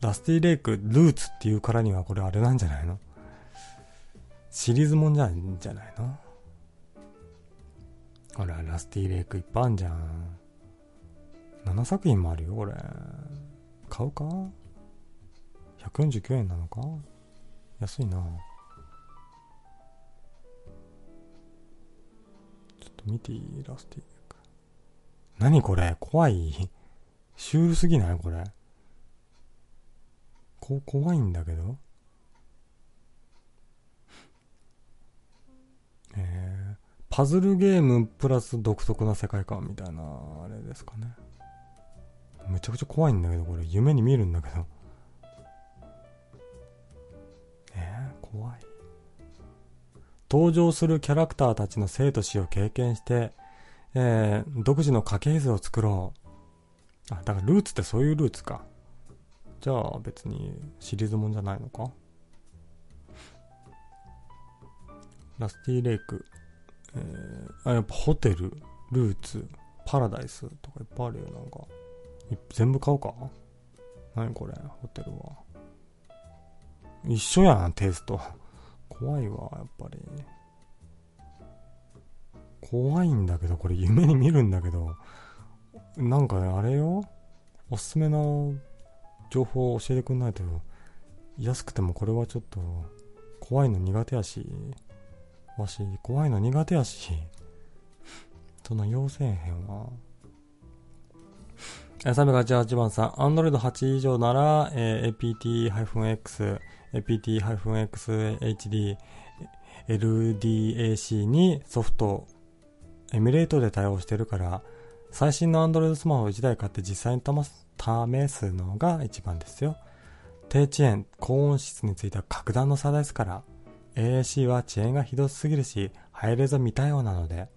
ラスティレイク、ルーツっていうからにはこれあれなんじゃないの？シリーズもんじゃんじゃないの？ほら、ラスティレイクいっぱいあんじゃん。7作品もあるよ、これ。買うか？?149 円なのか？安いな。ちょっと見ていいラスティレイク。何これ？怖いシュールすぎない？これ。こ、怖いんだけど。えー、パズルゲームプラス独特な世界観みたいな、あれですかね。めちゃくちゃ怖いんだけど、これ。夢に見えるんだけど。怖い。登場するキャラクターたちの生と死を経験して、えー、独自の家系図を作ろう。あ、だからルーツってそういうルーツか。じゃあ別にシリーズもんじゃないのか？ラスティーレイク。えー、あ、やっぱホテル、ルーツ、パラダイスとかいっぱいあるよ、なんか。全部買おうか？何これ、ホテルは。一緒やん、テスト。怖いわ、やっぱり。怖いんだけど、これ夢に見るんだけど、なんか、あれよ。おすすめの情報を教えてくんないと、安くてもこれはちょっと、怖いの苦手やし、わし、怖いの苦手やし、そんな要せえへんわ。388番さん、Android 8以上なら、えー、APT-X、PT-XHD LDAC にソフト、エミュレートで対応してるから、最新の Android スマホ1台買って実際に試すのが一番ですよ。低遅延、高音質については格段の差ですから、AAC は遅延がひどすぎるし、ハイレゾ未対応なので、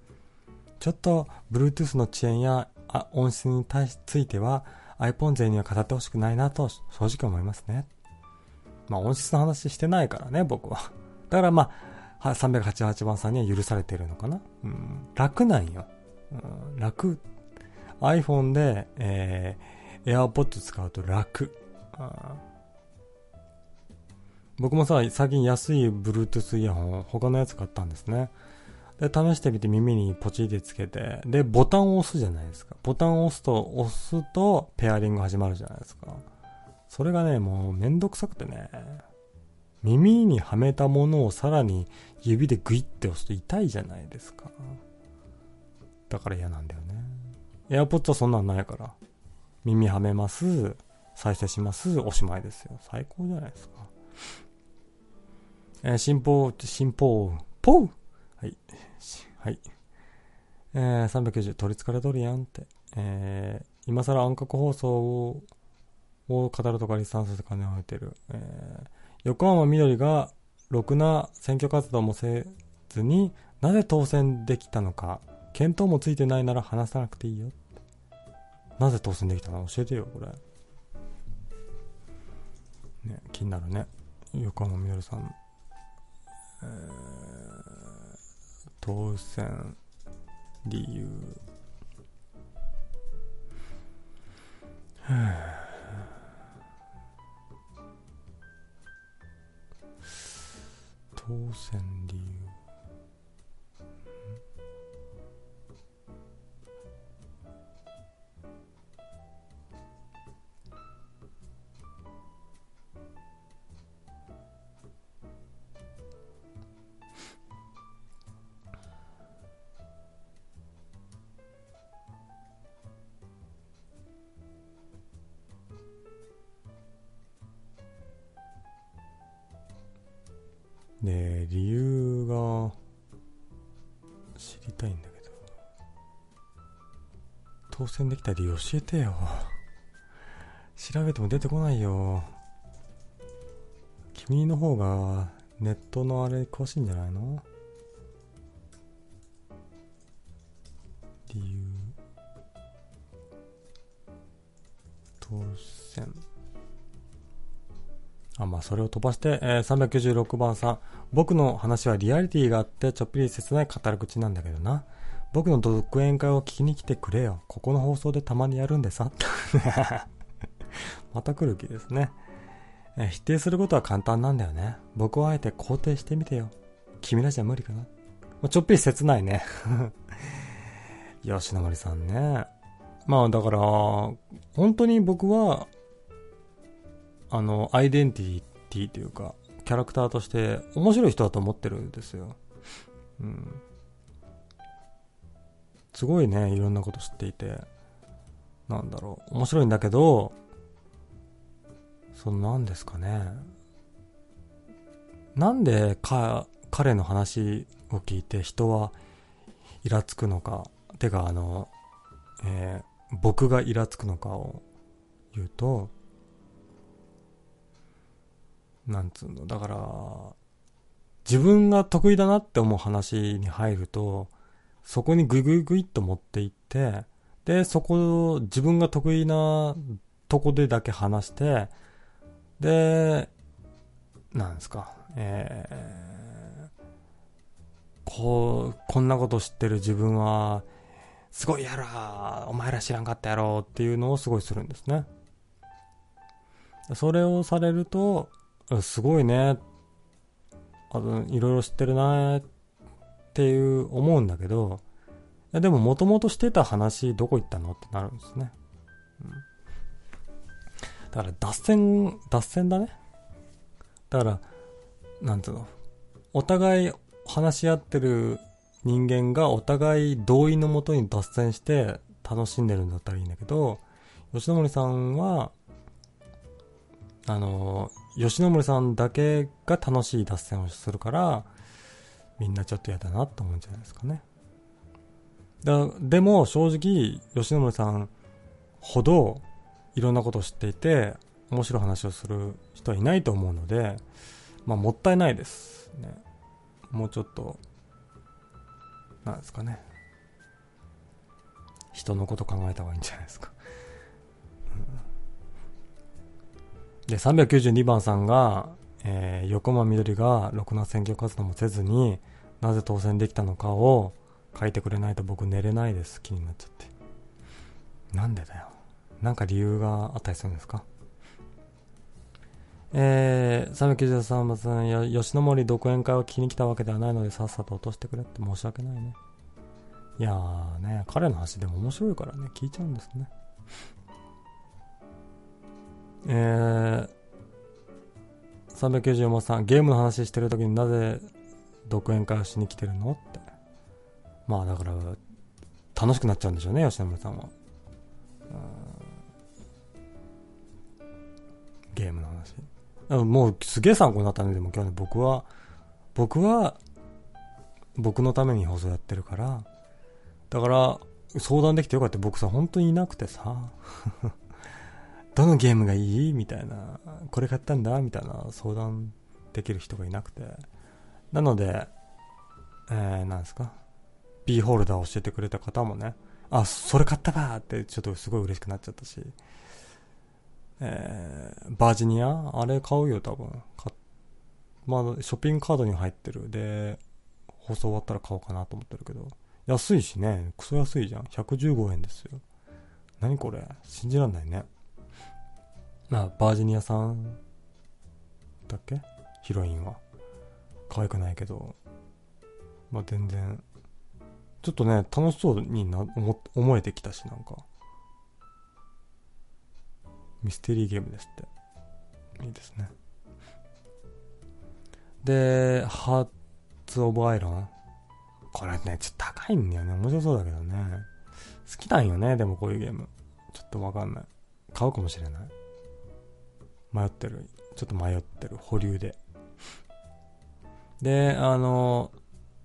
ちょっと Bluetooth の遅延や音質に対しついては iPhone 勢には語ってほしくないなと正直思いますね。まあ音質の話してないからね、僕は。だからまあ、388番さんには許されてるのかな。うん、楽なんよ。うん、楽。iPhone で、えー、AirPods 使うと楽。僕もさ、最近安い Bluetooth イヤホン、他のやつ買ったんですね。で、試してみて耳にポチでつけて、で、ボタンを押すじゃないですか。ボタンを押すと、押すと、ペアリング始まるじゃないですか。それがね、もうめんどくさくてね、耳にはめたものをさらに指でグイって押すと痛いじゃないですか。だから嫌なんだよね。AirPods はそんなんないから。耳はめます、再生します、おしまいですよ。最高じゃないですか。えー、新報、新報、ポーはい。はい。えー、390、取り憑かれとるやんって。えー、今更暗黒放送をを語るとかリスタンスで金を得てる。えー、横浜みどりがろくな選挙活動もせずになぜ当選できたのか、見当もついてないなら話さなくていいよ。なぜ当選できたの教えてよ、これ。ね、気になるね。横浜みのるさん。えー、当選理由。当選理当選できた理由教えてよ。調べても出てこないよ。君の方がネットのあれ詳しいんじゃないの？理由。当選。あ、まあ、それを飛ばして、えー、396番さん。僕の話はリアリティがあってちょっぴり切ない語る口なんだけどな。僕の独演会を聞きに来てくれよ。ここの放送でたまにやるんでさ。また来る気ですね、否定することは簡単なんだよね。僕はあえて肯定してみてよ。君らじゃ無理かな。ちょっぴり切ないね。吉野森さんね。まあだから、本当に僕は、あの、アイデンティティというか、キャラクターとして面白い人だと思ってるんですよ。うん。すごいね、いろんなこと知っていて、なんだろう、面白いんだけど、その何ですかね。なんでか、彼の話を聞いて人はイラつくのか、てかあの、えー、僕がイラつくのかを言うと、なんつうの、だから、自分が得意だなって思う話に入ると、そこにグイグイグイっと持っていって、で、そこ、を自分が得意なとこでだけ話して、で、なんですか、えー、こう、こんなこと知ってる自分は、すごいやろお前ら知らんかったやろっていうのをすごいするんですね。それをされると、すごいね。あの、いろいろ知ってるなっていう思うんだけど、いやでももともとしてた話どこ行ったのってなるんですね。うん。だから脱線、脱線だね。だから、なんつうの。お互い話し合ってる人間がお互い同意のもとに脱線して楽しんでるんだったらいいんだけど、吉野森さんは、あの、吉野森さんだけが楽しい脱線をするから、みんなちょっと嫌だなと思うんじゃないですかね。だでも正直、吉野森さんほどいろんなことを知っていて、面白い話をする人はいないと思うので、まあもったいないです。ね。もうちょっと、なんですかね。人のこと考えた方がいいんじゃないですか。で、392番さんが、えー、横間みどりがろくな選挙活動もせずになぜ当選できたのかを書いてくれないと僕寝れないです。気になっちゃって。なんでだよ。なんか理由があったりするんですか？えー、393番さんや吉野森独演会を聞きに来たわけではないのでさっさと落としてくれって。申し訳ないね。いやーね彼の話でも面白いからね。聞いちゃうんですね。えー、394さん、ゲームの話してる時になぜ独演会をしに来てるの？って。まあだから、楽しくなっちゃうんでしょうね、吉野村さんは。ゲームの話。もうすげえ参考になったね、でも今日ね、僕は、僕は、僕のために放送やってるから、だから、相談できてよかった。僕さ、本当にいなくてさ。どのゲームがいい？みたいな、これ買ったんだ？みたいな相談できる人がいなくて。なので、えー、なんですか ?B ホルダーを教えてくれた方もね、あ、それ買ったかってちょっとすごい嬉しくなっちゃったし。えー、バージニア？あれ買うよ、多分。まあ、ショッピングカードに入ってる。で、放送終わったら買おうかなと思ってるけど。安いしね。クソ安いじゃん。115円ですよ。何これ？信じらんないね。まあ、バージニアさんだっけ？ヒロインは。可愛くないけど。まあ、全然。ちょっとね、楽しそうにな思思えてきたし、なんか。ミステリーゲームですって。いいですね。で、ハーツ・オブ・アイロン。これね、ちょっと高いんだよね。面白そうだけどね。好きなんよね、でもこういうゲーム。ちょっとわかんない。買うかもしれない。迷ってる。ちょっと迷ってる。保留で。で、あの、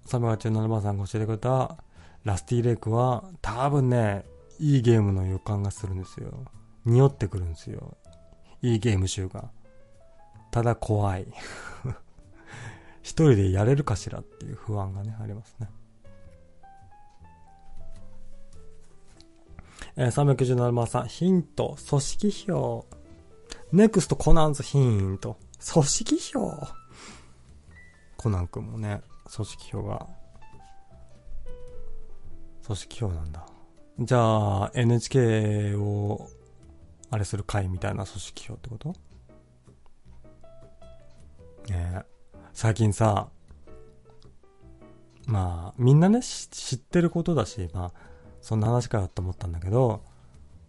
サムガチュ7番さんが教えてくれた、ラスティレイクは、多分ね、いいゲームの予感がするんですよ。匂ってくるんですよ。いいゲーム集が。ただ怖い。一人でやれるかしらっていう不安がね、ありますね。えー、397番さん、ヒント、組織票。ネクストコナンズヒーント、組織票。コナン君もね、組織票が、組織票なんだ。じゃあ、NHK を、あれする会みたいな組織票ってこと？ねえ最近さ、まあ、みんなね、知ってることだし、まあ、そんな話かよって思ったんだけど、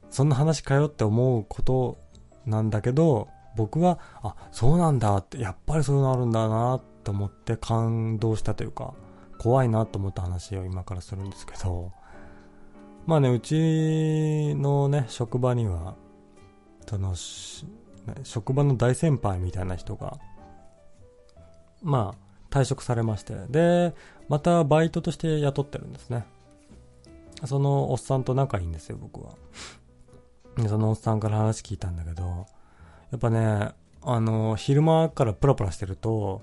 そんな話かよって思うことなんだけど、僕は、あ、そうなんだって、やっぱりそういうのあるんだなって思って感動したというか、怖いなと思った話を今からするんですけど、まあね、うちのね、職場には、その、職場の大先輩みたいな人が、まあ、退職されまして、で、またバイトとして雇ってるんですね。そのおっさんと仲いいんですよ、僕は。でそのおっさんから話聞いたんだけど、やっぱね、あの、昼間からプラプラしてると、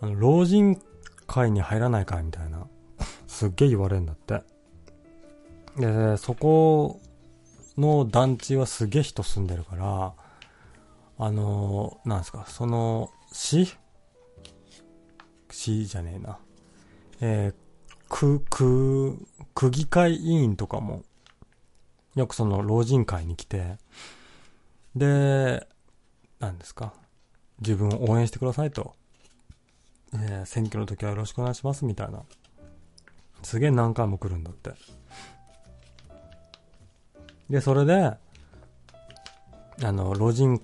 あの、老人会に入らないかみたいな、すっげえ言われるんだって。で、そこの団地はすげえ人住んでるから、あの、なんですか、その、市？市じゃねえな。えー、区、区、区議会委員とかも、よくその老人会に来て、で、何ですか、自分を応援してくださいと。えー、選挙の時はよろしくお願いしますみたいな。すげえ何回も来るんだって。で、それで、あの、老人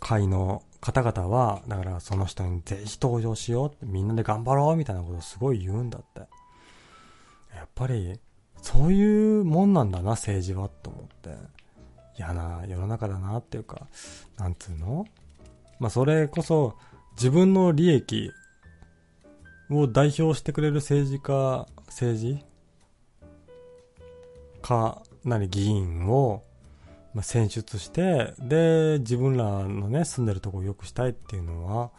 会の方々は、だからその人にぜひ登場しようって、みんなで頑張ろうみたいなことをすごい言うんだって。やっぱり、そういうもんなんだな、政治は、と思って。嫌な世の中だなっていうか、なんつうの？まあ、それこそ、自分の利益を代表してくれる政治家、政治？か、なり議員を、まあ、選出して、で、自分らのね、住んでるとこを良くしたいっていうのは、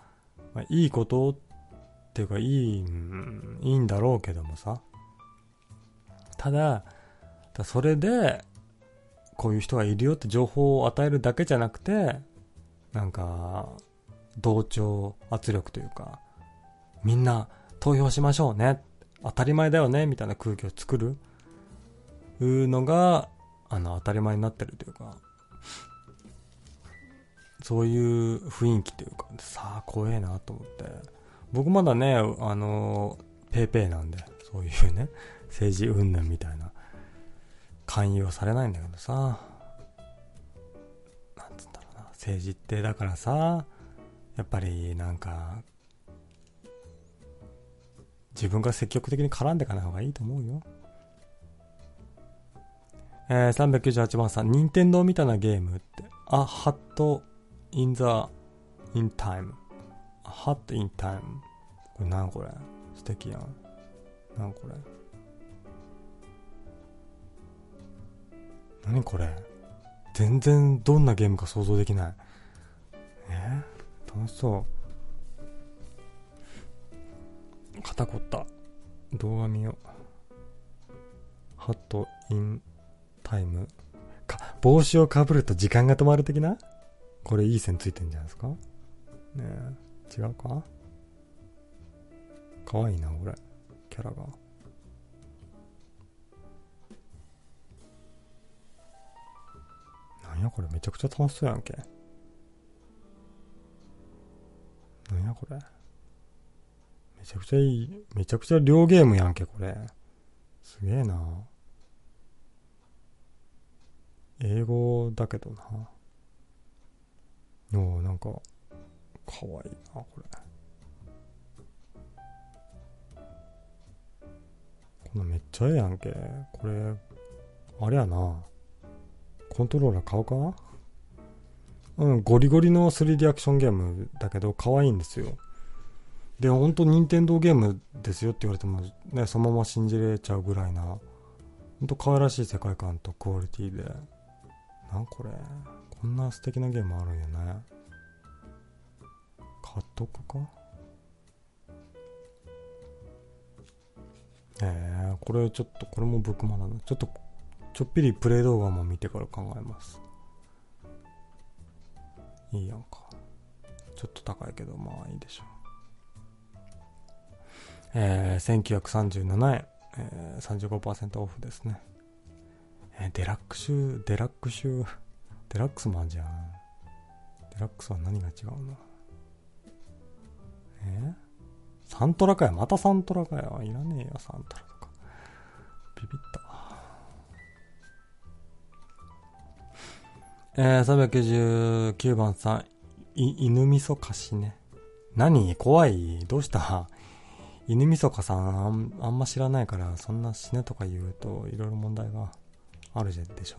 まあ、いいことっていうか、いい、いいんだろうけどもさ。ただ、だそれで、こういう人がいるよって情報を与えるだけじゃなくて、なんか、同調圧力というか、みんな投票しましょうね。当たり前だよね。みたいな空気を作るのが、あの、当たり前になってるというか、そういう雰囲気というか、さあ、怖えなと思って。僕まだね、あの、ペーペーなんで、そういうね、政治云々みたいな、勧誘はされないんだけどさ、なんつったろうな、政治ってだからさ、やっぱりなんか、自分が積極的に絡んでいかない方がいいと思うよ。えー、398番さん、任天堂みたいなゲームって、あ、ハット、インザ、インタイム。ハットインタイム。これなんこれ？素敵やん。なんこれ？何これ全然どんなゲームか想像できない。え、楽しそう。肩凝った。動画見よう。ハットインタイム。か、帽子をかぶると時間が止まる的な？これいい線ついてんじゃないですか？ねえ、違うか？かわいいな、これ。キャラが。なんやこれめちゃくちゃ楽しそうやんけ。なんやこれ。めちゃくちゃいい、めちゃくちゃ両ゲームやんけ、これ。すげえな。英語だけどな。おなんか、かわいいな、これ。こんなめっちゃええやんけ。これ、あれやな。コントローラー買うか？うん、ゴリゴリの 3D アクションゲームだけど、可愛いんですよ。で、ほんと任天堂ゲームですよって言われても、ね、そのまま信じれちゃうぐらいな、ほんと可愛らしい世界観とクオリティで。なんこれ？こんな素敵なゲームあるんやね。買っとくか？えー、これちょっと、これもブックマンだな。ちょっと、ちょっぴりプレイ動画も見てから考えます。いいやんか。ちょっと高いけど、まあいいでしょう。えー、1937円、えー、35%オフですね。えー、デラックス、デラックス、デラックスもあんじゃん。デラックスは何が違うの？えー、サントラかよ。またサントラかよ。いらねえよ、サントラとか。ビビった。えー、399番さん、い、犬味噌貸しね。何？怖い？どうした？犬みそかさんあんま知らないから、そんな死ねとか言うと、いろいろ問題があるでしょ？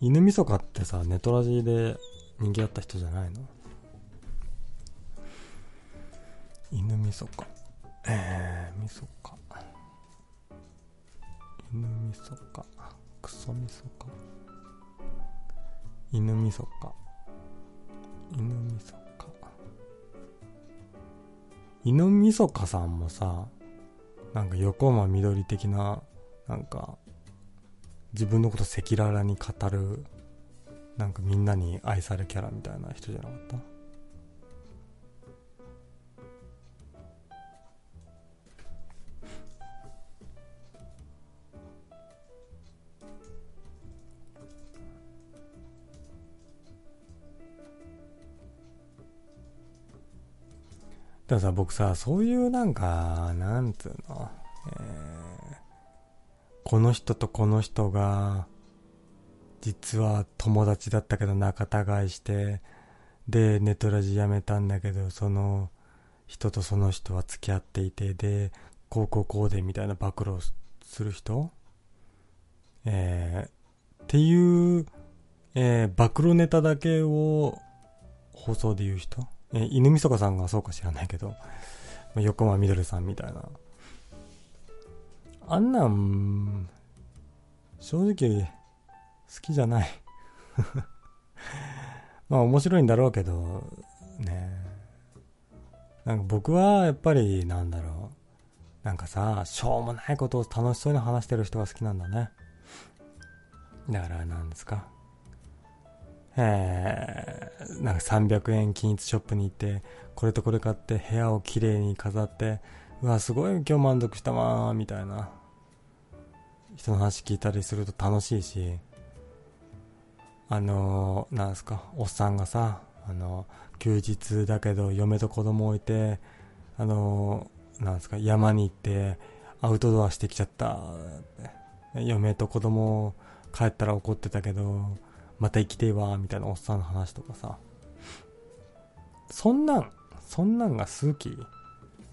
犬みそかってさ、ネトラジーで人気あった人じゃないの？犬みそか。えー、みそか。犬みそか。クソみそか。犬みそか。犬みそか。犬みそかさんもさ、なんか横間緑的な、なんか、自分のこと赤裸々に語る、なんかみんなに愛されキャラみたいな人じゃなかった？だからさ、僕さ、そういうなんか、なんつうの、えー、この人とこの人が、実は友達だったけど仲違いして、で、ネトラジやめたんだけど、その人とその人は付き合っていて、で、こうこうこうでみたいな暴露する人？えー、っていう、えー、暴露ネタだけを放送で言う人？え、犬みそかさんがそうか知らないけど、まあ、横間みどりさんみたいな。あんなん、正直、好きじゃない まあ面白いんだろうけど、ねなんか僕はやっぱりなんだろう。なんかさ、しょうもないことを楽しそうに話してる人が好きなんだね。だからなんですか。えー、なんか300円均一ショップに行って、これとこれ買って部屋をきれいに飾って、うわ、すごい今日満足したわー、みたいな。人の話聞いたりすると楽しいし、あのー、なんすか、おっさんがさ、あのー、休日だけど嫁と子供置いて、あのー、なんすか、山に行ってアウトドアしてきちゃったって。嫁と子供帰ったら怒ってたけど、また生きてえわ、みたいなおっさんの話とかさ。そんなん、そんなんが好き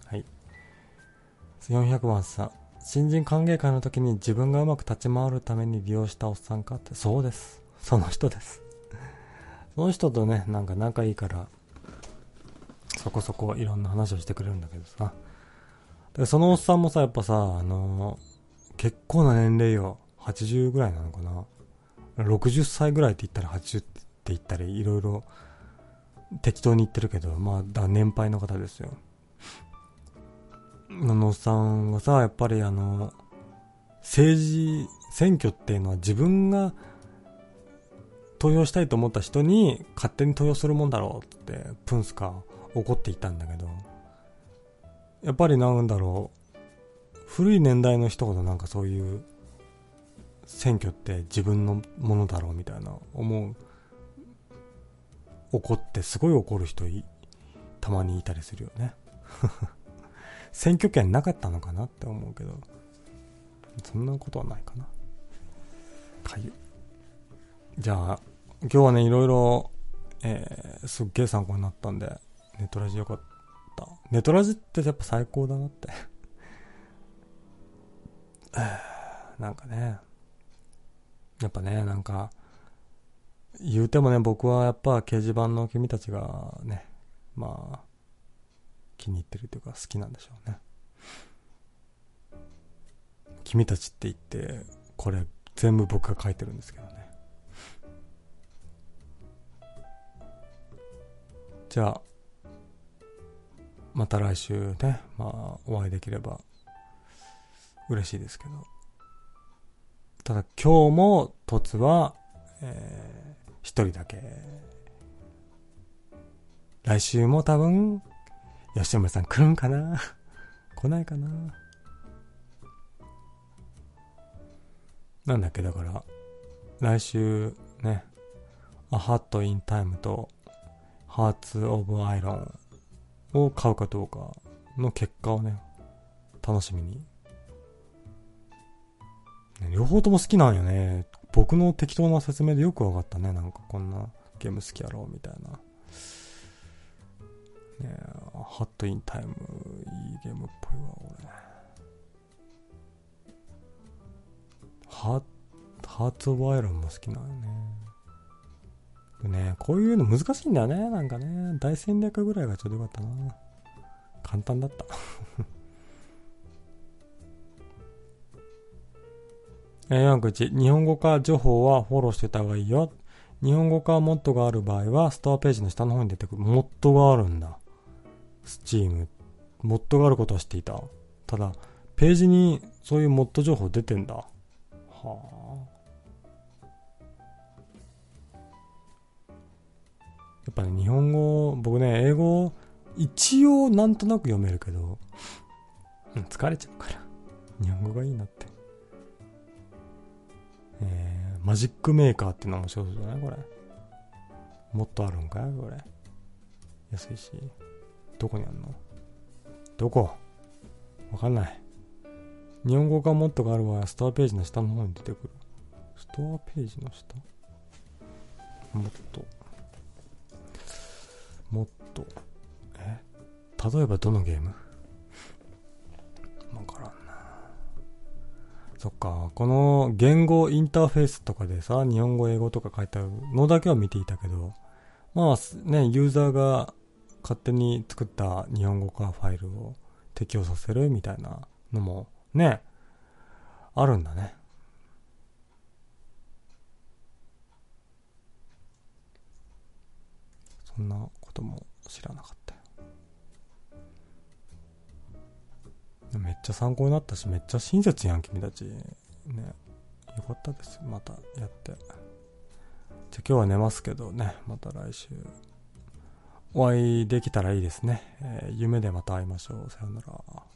はい。400番さん。新人歓迎会の時に自分がうまく立ち回るために利用したおっさんかって、そうです。その人です。その人とね、なんか仲いいから、そこそこいろんな話をしてくれるんだけどさ。でそのおっさんもさ、やっぱさ、あのー、結構な年齢よ。80ぐらいなのかな。60歳ぐらいって言ったら80って言ったり、いろいろ適当に言ってるけど、まあ、だ年配の方ですよ。ののさんがさ、やっぱりあの、政治、選挙っていうのは自分が投票したいと思った人に勝手に投票するもんだろうってプンスカ怒っていたんだけど、やっぱりなんだろう、古い年代の人ほどなんかそういう選挙って自分のものだろうみたいな思う、怒ってすごい怒る人、たまにいたりするよね。選挙権なかったのかなって思うけど、そんなことはないかな。かゆ。じゃあ、今日はね、いろいろ、えー、すっげえ参考になったんで、ネトラジよかった。ネトラジってやっぱ最高だなってなんかね、やっぱね、なんか、言うてもね、僕はやっぱ掲示板の君たちがね、まあ、気に入ってるというか好きなんでしょうね。君たちって言って、これ全部僕が書いてるんですけどね。じゃあ、また来週ね、まあ、お会いできれば嬉しいですけど。ただ今日も凸は、えー、一人だけ。来週も多分、吉村さん来るんかな？来ないかな？なんだっけ、だから、来週ね、A Hat in Time と Hearts of Iron を買うかどうかの結果をね、楽しみに。両方とも好きなんよね。僕の適当な説明でよくわかったね。なんかこんなゲーム好きやろうみたいな。ねハットインタイム、いいゲームっぽいわ、俺。ハハーツオブアイロンも好きなんよね。ね、こういうの難しいんだよね。なんかね、大戦略ぐらいがちょうどよかったな。簡単だったえー、41、日本語化情報はフォローしてた方がいいよ。日本語化モッドがある場合は、ストアページの下の方に出てくる。モッドがあるんだ。スチーム。モッドがあることは知っていた。ただ、ページにそういうモッド情報出てんだ。はあ。やっぱね、日本語、僕ね、英語、一応なんとなく読めるけど、疲れちゃうから。日本語がいいなって。えー、マジックメーカーっていうの面白そうじゃないこれ。もっとあるんかい？これ。安いし。どこにあんの？どこ？わかんない。日本語がもっとがある場合は、ストアページの下の方に出てくる。ストアページの下？もっと。もっと。え？例えばどのゲーム？わからん。そっか、この言語インターフェースとかでさ、日本語、英語とか書いてあるのだけは見ていたけど、まあね、ユーザーが勝手に作った日本語化ファイルを適用させるみたいなのもね、あるんだね。そんなことも知らなかっためっちゃ参考になったし、めっちゃ親切やん、君たち。ね。よかったです。またやって。じゃあ今日は寝ますけどね、また来週。お会いできたらいいですね。えー、夢でまた会いましょう。さよなら。